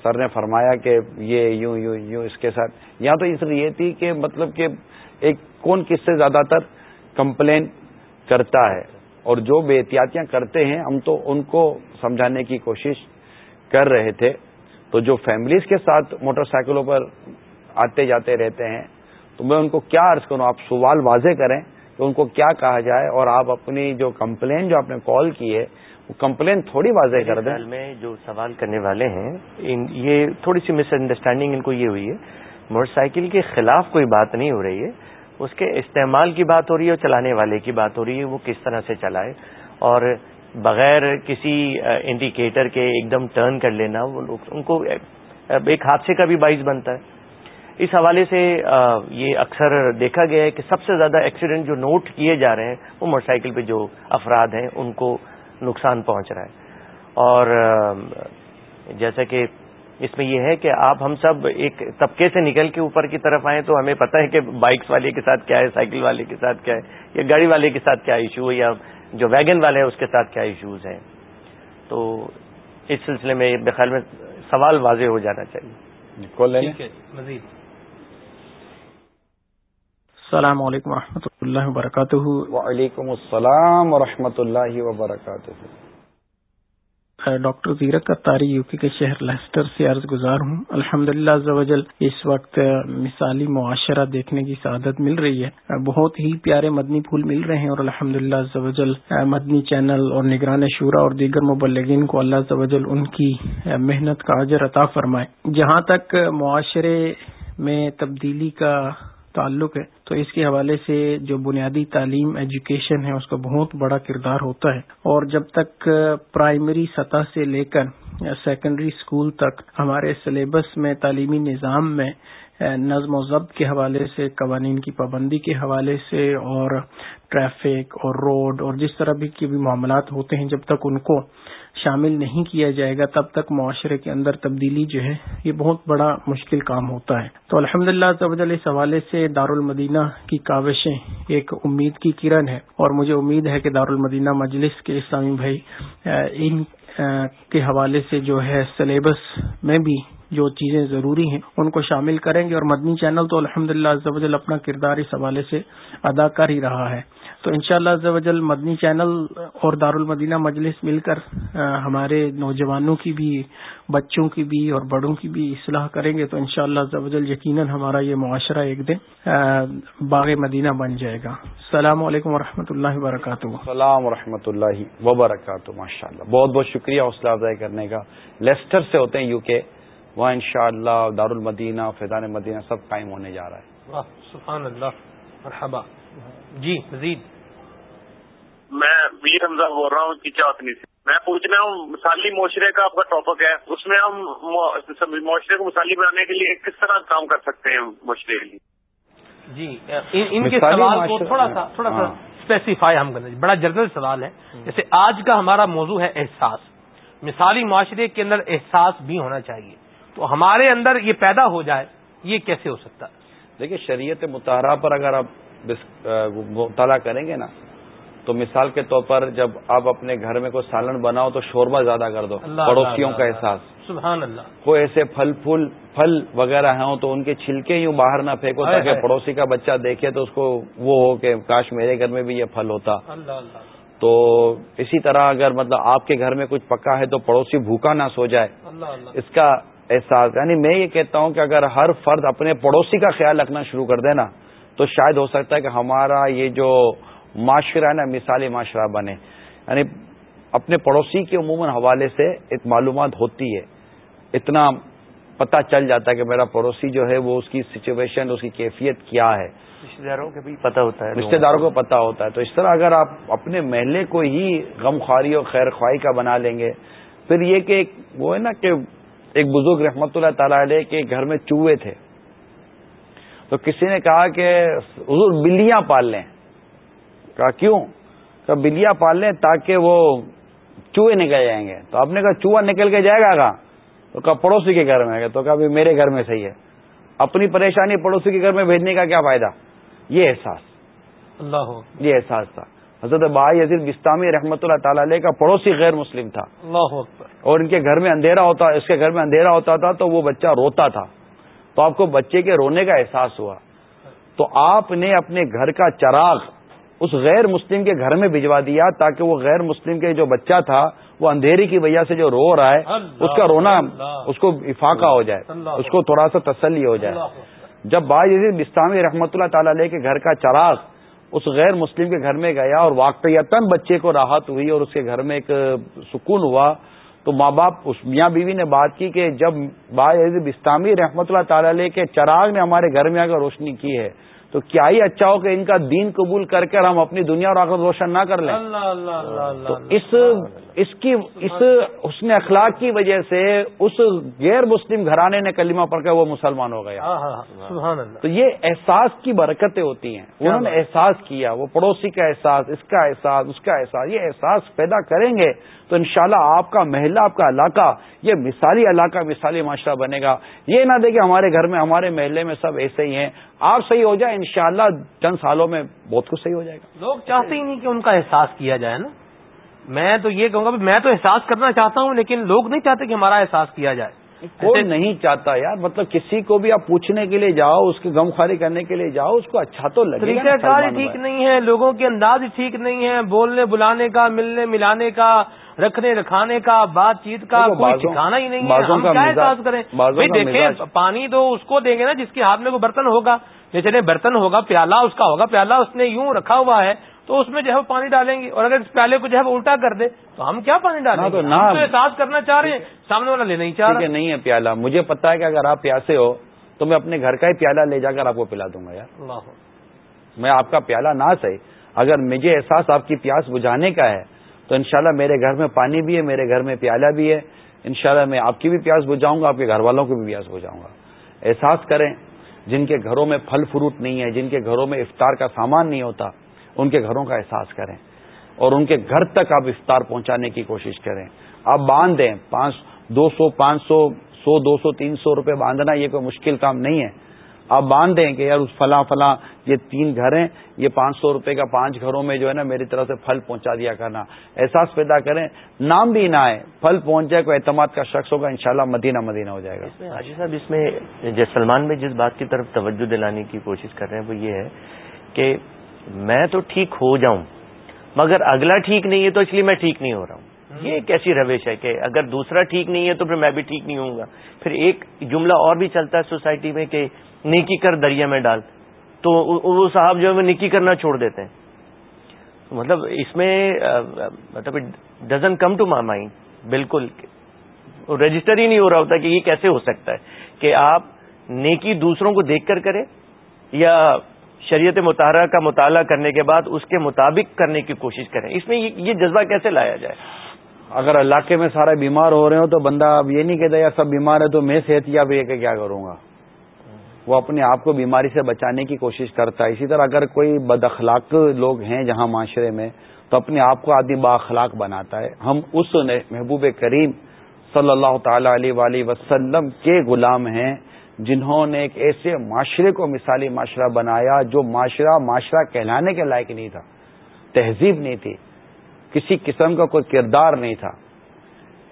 سر نے فرمایا کہ یہ یوں یوں یوں اس کے ساتھ۔ یہاں تو اس لیے یہ تھی کہ مطلب کہ ایک کون کس سے زیادہ تر کمپلین کرتا ہے۔ اور جو بے احتیاطیاں کرتے ہیں، ہم تو ان کو سمجھانے کی کوشش کر رہے تھے۔ تو جو فیملیز کے ساتھ موٹر سائیکلوں پر آتے جاتے رہتے ہیں، تو میں ان کو کیا عرض کروں؟ آپ سوال واضح کریں۔ کہ ان کو کیا کہا جائے؟ اور آپ اپنی جو کمپلین جو آپ نے کال کی ہے، وہ کمپلین تھوڑی واضح کر دیں۔ میں جو سوال کرنے والے ہیں یہ تھوڑی سی مس انڈرسٹینڈنگ ان کو یہ ہوئی ہے، موٹر سائیکل کے خلاف کوئی بات نہیں ہو رہی ہے، اس کے استعمال کی بات ہو رہی ہے اور چلانے والے کی بات ہو رہی ہے، وہ کس طرح سے چلائے؟ اور بغیر کسی انڈیکیٹر کے ایک دم ٹرن کر لینا، وہ لوگ، ان کو ایک حادثے کا بھی باعث بنتا ہے۔ اس حوالے سے یہ اکثر دیکھا گیا ہے کہ سب سے زیادہ ایکسیڈنٹ جو نوٹ کیے جا رہے ہیں وہ موٹر سائیکل پہ جو افراد ہیں ان کو نقصان پہنچ رہا ہے۔ اور جیسا کہ اس میں یہ ہے کہ آپ ہم سب ایک طبقے سے نکل کے اوپر کی طرف آئیں تو ہمیں پتہ ہے کہ بائکس والے کے ساتھ کیا ہے سائیکل والے کے ساتھ کیا ہے یا گاڑی والے کے ساتھ کیا ایشو ہے یا جو ویگن والے ہیں اس کے ساتھ کیا ایشوز ہیں۔ تو اس سلسلے میں خیال میں سوال واضح ہو جانا چاہیے۔ مزید۔ السلام علیکم و اللہ وبرکاتہ۔ وعلیکم السلام و اللہ وبرکاتہ۔ ڈاکٹر زیرک اتاری یو کے شہر لیسٹر سے عرض گزار ہوں الحمد للہ اس وقت مثالی معاشرہ دیکھنے کی سعادت مل رہی ہے۔ بہت ہی پیارے مدنی پھول مل رہے ہیں اور الحمد للہ مدنی چینل اور نگران شورا اور دیگر مبلغین کو اللہ زوجل ان کی محنت کا اجر عطا فرمائے۔ جہاں تک معاشرے میں تبدیلی کا تعلق ہے، تو اس کے حوالے سے جو بنیادی تعلیم ایجوکیشن ہے، اس کا بہت بڑا کردار ہوتا ہے۔ اور جب تک پرائمری سطح سے لے کر سیکنڈری اسکول تک ہمارے سلیبس میں تعلیمی نظام میں نظم و ضبط کے حوالے سے، قوانین کی پابندی کے حوالے سے اور ٹریفک اور روڈ اور جس طرح بھی کے بھی معاملات ہوتے ہیں، جب تک ان کو شامل نہیں کیا جائے گا تب تک معاشرے کے اندر تبدیلی جو ہے یہ بہت بڑا مشکل کام ہوتا ہے۔ تو الحمد للہ اس حوالے سے دارالمدینہ کی کاوشیں ایک امید کی کرن ہے اور مجھے امید ہے کہ دارالمدینہ مجلس کے اسلامی بھائی ان کے حوالے سے جو ہے سلیبس میں بھی جو چیزیں ضروری ہیں ان کو شامل کریں گے اور مدنی چینل تو الحمد للہ اپنا کردار اس حوالے سے ادا کر ہی رہا ہے۔ تو ان شاء اللہ مدنی چینل اور دارالمدینہ مجلس مل کر ہمارے نوجوانوں کی بھی بچوں کی بھی اور بڑوں کی بھی اصلاح کریں گے تو ان شاء اللہ یقیناً ہمارا یہ معاشرہ ایک دن باغ مدینہ بن جائے گا۔ السلام علیکم و اللہ وبرکاتہ۔ السلام و اللہ وبرکاتہ ماشاء اللہ بہت بہت شکریہ حوصلہ افزائی کرنے کا۔ لیسٹر سے ہوتے ہیں یو کے وہاں ان شاء اللہ دارالمدینہ فیضان مدینہ سب قائم ہونے جا رہا ہے۔ سبحان اللہ مرحبا۔ جی مزید۔ میں ویر حمزہ بول رہا ہوں چاطنی سے۔ میں پوچھ رہا ہوں مثالی معاشرے کا آپ کا ٹاپک ہے اس میں ہم معاشرے کو مثالی بنانے کے لیے کس طرح کام کر سکتے ہیں معاشرے کے لیے؟ جی ان کے سوال کو تھوڑا سا تھوڑا سا اسپیسیفائی ہاں۔ ہم کریں۔ بڑا جنرل سوال ہے۔ جیسے آج کا ہمارا موضوع ہے احساس۔ مثالی معاشرے کے اندر احساس بھی ہونا چاہیے۔ تو ہمارے اندر یہ پیدا ہو جائے یہ کیسے ہو سکتا؟ ہے دیکھیے شریعت مطالعہ پر اگر آپ مطالعہ کریں گے نا تو مثال کے طور پر جب آپ اپنے گھر میں کوئی سالن بناؤ تو شوربہ زیادہ کر دو پڑوسیوں کا احساس۔ سبحان اللہ۔ کوئی ایسے پھل پھول پھل وغیرہ ہیں تو ان کے چھلکے یوں باہر نہ پھینکو تاکہ پڑوسی کا بچہ دیکھے تو اس کو وہ ہو کہ کاش میرے گھر میں بھی یہ پھل ہوتا۔ تو اسی طرح اگر مطلب آپ کے گھر میں کچھ پکا ہے تو پڑوسی بھوکا نہ سو جائے۔ اس کا احساس یعنی میں یہ کہتا ہوں کہ اگر ہر فرد اپنے پڑوسی کا خیال رکھنا شروع کر دے نا تو شاید ہو سکتا ہے کہ ہمارا یہ جو معاشرہ نا مثالی معاشرہ بنے۔ یعنی اپنے پڑوسی کے عموماً حوالے سے ایک معلومات ہوتی ہے۔ اتنا پتہ چل جاتا ہے کہ میرا پڑوسی جو ہے وہ اس کی سچویشن اس کی کیفیت کیا ہے۔ رشتے داروں کو بھی پتا ہوتا ہے۔ رشتے داروں کو پتا ہوتا ہے۔ تو اس طرح اگر آپ اپنے محلے کو ہی غم خواری اور خیر خواہی کا بنا لیں گے پھر یہ کہ وہ ہے نا کہ ایک بزرگ رحمت اللہ تعالی علیہ کے گھر میں چوہے تھے۔ تو کسی نے کہا کہ حضور بلیاں پال لیں۔ کہا کیوں؟ کہ بلیا پال لیں تاکہ وہ چوہے نکل جائیں گے. تو آپ نے کہا چوہا نکل کے جائے گا تو کہا پڑوسی کے گھر میں تو کہا میرے گھر میں صحیح ہے. اپنی پریشانی پڑوسی کے گھر میں بھیجنے کا کیا فائدہ؟ یہ احساس۔ اللہ یہ احساس تھا۔ حضرت بائی عزیز بستانی رحمۃ اللہ تعالی علیہ کا پڑوسی غیر مسلم تھا۔ اللہ اور ان کے گھر میں اندھیرا ہوتا اس کے گھر میں اندھیرا ہوتا تھا تو وہ بچہ روتا تھا۔ تو آپ کو بچے کے رونے کا احساس ہوا۔ تو آپ نے اپنے گھر کا چراغ اس غیر مسلم کے گھر میں بھجوا دیا تاکہ وہ غیر مسلم کے جو بچہ تھا وہ اندھیری کی وجہ سے جو رو رہا ہے اس کا رونا اس کو افاقہ ہو جائے اس کو تھوڑا سا تسلی ہو جائے۔ جب باز بستانی رحمۃ اللہ تعالی علیہ کے گھر کا چراغ اس غیر مسلم کے گھر میں گیا اور واقعیتاً بچے کو راحت ہوئی اور اس کے گھر میں ایک سکون ہوا تو ماں باپ اس میاں بیوی نے بات کی کہ جب باز بستانی رحمۃ اللہ تعالی علیہ کے چراغ نے ہمارے گھر میں آ کر روشنی کی ہے تو کیا ہی اچھا ہو کہ ان کا دین قبول کر کر ہم اپنی دنیا اور آخر روشن نہ کر لیں۔ تو اس اس کی اس حسن اخلاق کی وجہ سے اس غیر مسلم گھرانے نے کلمہ پڑھ کر وہ مسلمان ہو گیا۔ تو یہ احساس کی برکتیں ہوتی ہیں۔ انہوں نے احساس کیا وہ پڑوسی کا احساس اس کا احساس اس کا احساس یہ احساس پیدا کریں گے تو انشاءاللہ شاء آپ کا محلہ آپ کا علاقہ یہ مثالی علاقہ مثالی معاشرہ بنے گا۔ یہ نہ دے کہ ہمارے گھر میں ہمارے محلے میں سب ایسے ہی ہیں۔ آپ صحیح ہو جائے انشاءاللہ چند سالوں میں بہت کچھ صحیح ہو جائے گا۔ لوگ چاہتے ہی نہیں کہ ان کا احساس کیا جائے نا۔ میں تو یہ کہوں گا میں تو احساس کرنا چاہتا ہوں لیکن لوگ نہیں چاہتے کہ ہمارا احساس کیا جائے۔ کوئی نہیں چاہتا یار مطلب کسی کو بھی آپ پوچھنے کے لیے جاؤ اس کی غم خاری کرنے کے لیے جاؤ اس کو اچھا تو لگے طریقہ کار ٹھیک نہیں ہے لوگوں کے انداز ہی ٹھیک نہیں ہے بولنے بلانے کا ملنے ملانے کا۔ رکھنے رکھانے کا بات چیت کا کوئی ٹھکانا ہی نہیں ہے۔ ہم کیا احساس کریں؟ بھائی دیکھیں پانی تو اس کو دیں گے نا جس کے ہاتھ میں وہ برتن ہوگا۔ جیسے نہیں ہوگا پیالہ اس کا ہوگا پیالہ اس نے یوں رکھا ہوا ہے تو اس میں جو ہے پانی ڈالیں گے۔ اور اگر اس پیالے کو جو ہے وہ الٹا کر دے تو ہم کیا پانی ڈالیں گے؟ تو احساس کرنا چاہ رہے ہیں۔ سامنے والا لے نہیں چاہ رہا نہیں ہے پیالہ۔ مجھے پتا ہے کہ اگر آپ پیاسے ہو تو میں اپنے گھر کا ہی پیالہ لے جا کر آپ کو پلا دوں گا یار۔ میں آپ کا پیالہ نہ صحیح۔ اگر مجھے احساس آپ کی پیاس بجھانے کا ہے تو انشاءاللہ میرے گھر میں پانی بھی ہے، میرے گھر میں پیالہ بھی ہے۔ انشاءاللہ میں آپ کی بھی پیاس بجھاؤں گا، آپ کے گھر والوں کی بھی پیاس بجھاؤں گا۔ احساس کریں، جن کے گھروں میں پھل فروٹ نہیں ہے، جن کے گھروں میں افطار کا سامان نہیں ہوتا، ان کے گھروں کا احساس کریں۔ اور ان کے گھر تک آپ افطار پہنچانے کی کوشش کریں۔ آپ باندھ دیں، پانچ، دو سو، پانچ سو سو، دو سو، تین سو روپے باندھنا یہ کوئی مشکل کام نہیں ہے۔ آپ باندھ دیں کہ یار اس فلاں فلاں یہ تین گھر ہیں، یہ پانچ سو روپے کا پانچ گھروں میں جو ہے نا میری طرف سے پھل پہنچا دیا کرنا۔ احساس پیدا کریں، نام بھی نہ آئے، پھل پہنچ جائے، کوئی اعتماد کا شخص ہوگا، انشاءاللہ مدینہ مدینہ ہو جائے گا۔ حاجی صاحب، اس میں جس سلمان میں جس بات کی طرف توجہ دلانے کی کوشش کر رہے ہیں، وہ یہ ہے کہ میں تو ٹھیک ہو جاؤں، مگر اگلا ٹھیک نہیں ہے تو اس لیے میں ٹھیک نہیں ہو رہا ہوں۔ یہ ایک ایسی روش ہے کہ اگر دوسرا ٹھیک نہیں ہے تو پھر میں بھی ٹھیک نہیں ہوں گا۔ پھر ایک جملہ اور بھی چلتا ہے سوسائٹی میں کہ نیکی کر دریا میں ڈال تو وہ صاحب جو ہے وہ نیکی کرنا چھوڑ دیتے ہیں۔ مطلب اس میں مطلب doesn't come to my mind بالکل۔ رجسٹر ہی نہیں ہو رہا ہوتا کہ یہ کیسے ہو سکتا ہے۔ کہ آپ نیکی دوسروں کو دیکھ کر کریں یا شریعت مطالعہ کا مطالعہ کرنے کے بعد اس کے مطابق کرنے کی کوشش کریں۔ اس میں یہ جذبہ کیسے لایا جائے؟ اگر علاقے میں سارے بیمار ہو رہے ہو تو بندہ اب یہ نہیں کہتا، یا سب بیمار ہے تو میں صحت یا بھی کیا کروں گا؟ وہ اپنے آپ کو بیماری سے بچانے کی کوشش کرتا ہے۔ اسی طرح اگر کوئی بد اخلاق لوگ ہیں جہاں معاشرے میں، تو اپنے آپ کو آدمی با اخلاق بناتا ہے۔ ہم اس محبوب کریم صلی اللہ تعالی علیہ وسلم کے غلام ہیں، جنہوں نے ایک ایسے معاشرے کو مثالی معاشرہ بنایا جو معاشرہ معاشرہ کہلانے کے لائق نہیں تھا، تہذیب نہیں تھی، کسی قسم کا کوئی کردار نہیں تھا۔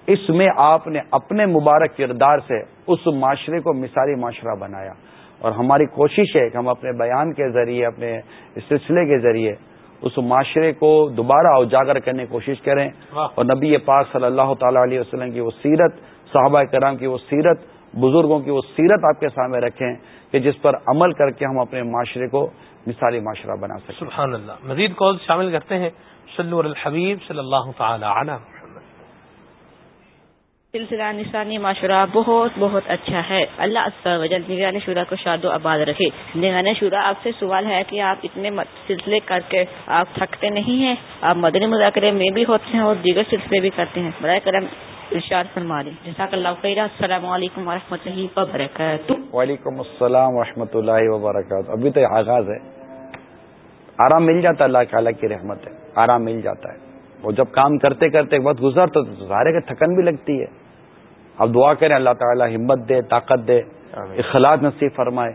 اس میں آپ نے اپنے مبارک کردار سے اس معاشرے کو مثالی معاشرہ بنایا۔ اور ہماری کوشش ہے کہ ہم اپنے بیان کے ذریعے اپنے سلسلے کے ذریعے اس معاشرے کو دوبارہ اجاگر کرنے کی کوشش کریں۔ اور نبی پاک صلی اللہ تعالی علیہ وسلم کی وہ سیرت صحابہ کرام کی وہ سیرت بزرگوں کی وہ سیرت آپ کے سامنے رکھیں کہ جس پر عمل کر کے ہم اپنے معاشرے کو مثالی معاشرہ بنا سکیں۔ سبحان اللہ۔ مزید کال شامل کرتے ہیں۔ صلی الحبیب صلی اللہ تعالی عنہ سلسلہ نسانی معاشرہ بہت بہت اچھا ہے۔ اللہ نگران شورا کو شاد و آباد رکھے۔ نگران شورا آپ سے سوال ہے کہ آپ اتنے سلسلے کر کے آپ تھکتے نہیں ہیں؟ آپ مدنی مذاکرے میں بھی ہوتے ہیں اور دیگر سلسلے بھی کرتے ہیں۔ برائے کرم ارشاد فرما دیں۔ جزاک اللہ خیر۔ السلام علیکم و رحمۃ اللہ وبرکاتہ۔ وعلیکم السلام و رحمۃ اللہ وبرکاتہ۔ ابھی تو آغاز ہے۔ آرام مل جاتا ہے اللہ تعالیٰ کی رحمت ہے آرام مل جاتا ہے۔ وہ جب کام کرتے کرتے وقت گزر تو ظاہر کے تھکن بھی لگتی ہے۔ اب دعا کریں اللہ تعالیٰ ہمت دے طاقت دے اخلاق نصیب فرمائے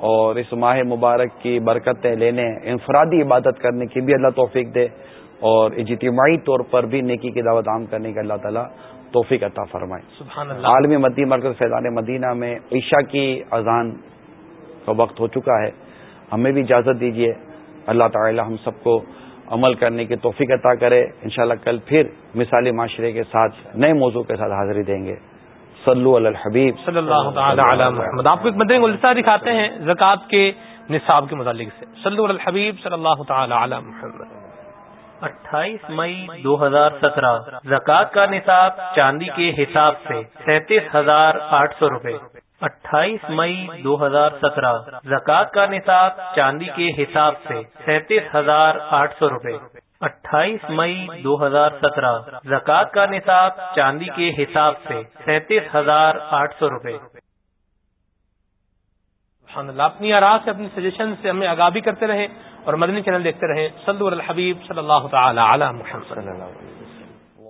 اور اس ماہ مبارک کی برکتیں لینے انفرادی عبادت کرنے کی بھی اللہ توفیق دے اور اجتماعی طور پر بھی نیکی کی دعوت عام کرنے کی اللہ تعالیٰ توفیق عطا فرمائے۔ عالمی مدی مرکز فیضان مدینہ میں عشاء کی اذان کا وقت ہو چکا ہے۔ ہمیں بھی اجازت دیجیے اللہ تعالی ہم سب کو عمل کرنے کی توفیق عطا کرے۔ انشاءاللہ کل پھر مثالی معاشرے کے ساتھ نئے موضوع کے ساتھ حاضری دیں گے۔ صلو علی الحبیب. صلی اللہ تعالی علی محمد. آپ کو ایک مدنی گلسہ دکھاتے ہیں زکوٰۃ کے نصاب کے متعلق سے. صلو علی الحبیب صلی اللہ تعالی علی محمد. اٹھائیس مئی دو ہزار سترہ. زکوٰۃ کا نصاب چاندی کے حساب سے سینتیس ہزار آٹھ سو روپے. اٹھائیس مئی دو ہزار سترہ. زکوٰۃ کا نصاب چاندی کے حساب سے سینتیس ہزار آٹھ سو روپے. اٹھائیس مئی دو ہزار سترہ۔ زکوٰۃ کا نصاب چاندی کے حساب سے سینتیس ہزار آٹھ سو روپے۔ اپنی آراز سے، اپنی سجیشن سے ہمیں آگاہ بھی کرتے رہے اور مدنی چینل دیکھتے رہے۔ صلی الحبیب صلی اللہ تعالی علی محمد۔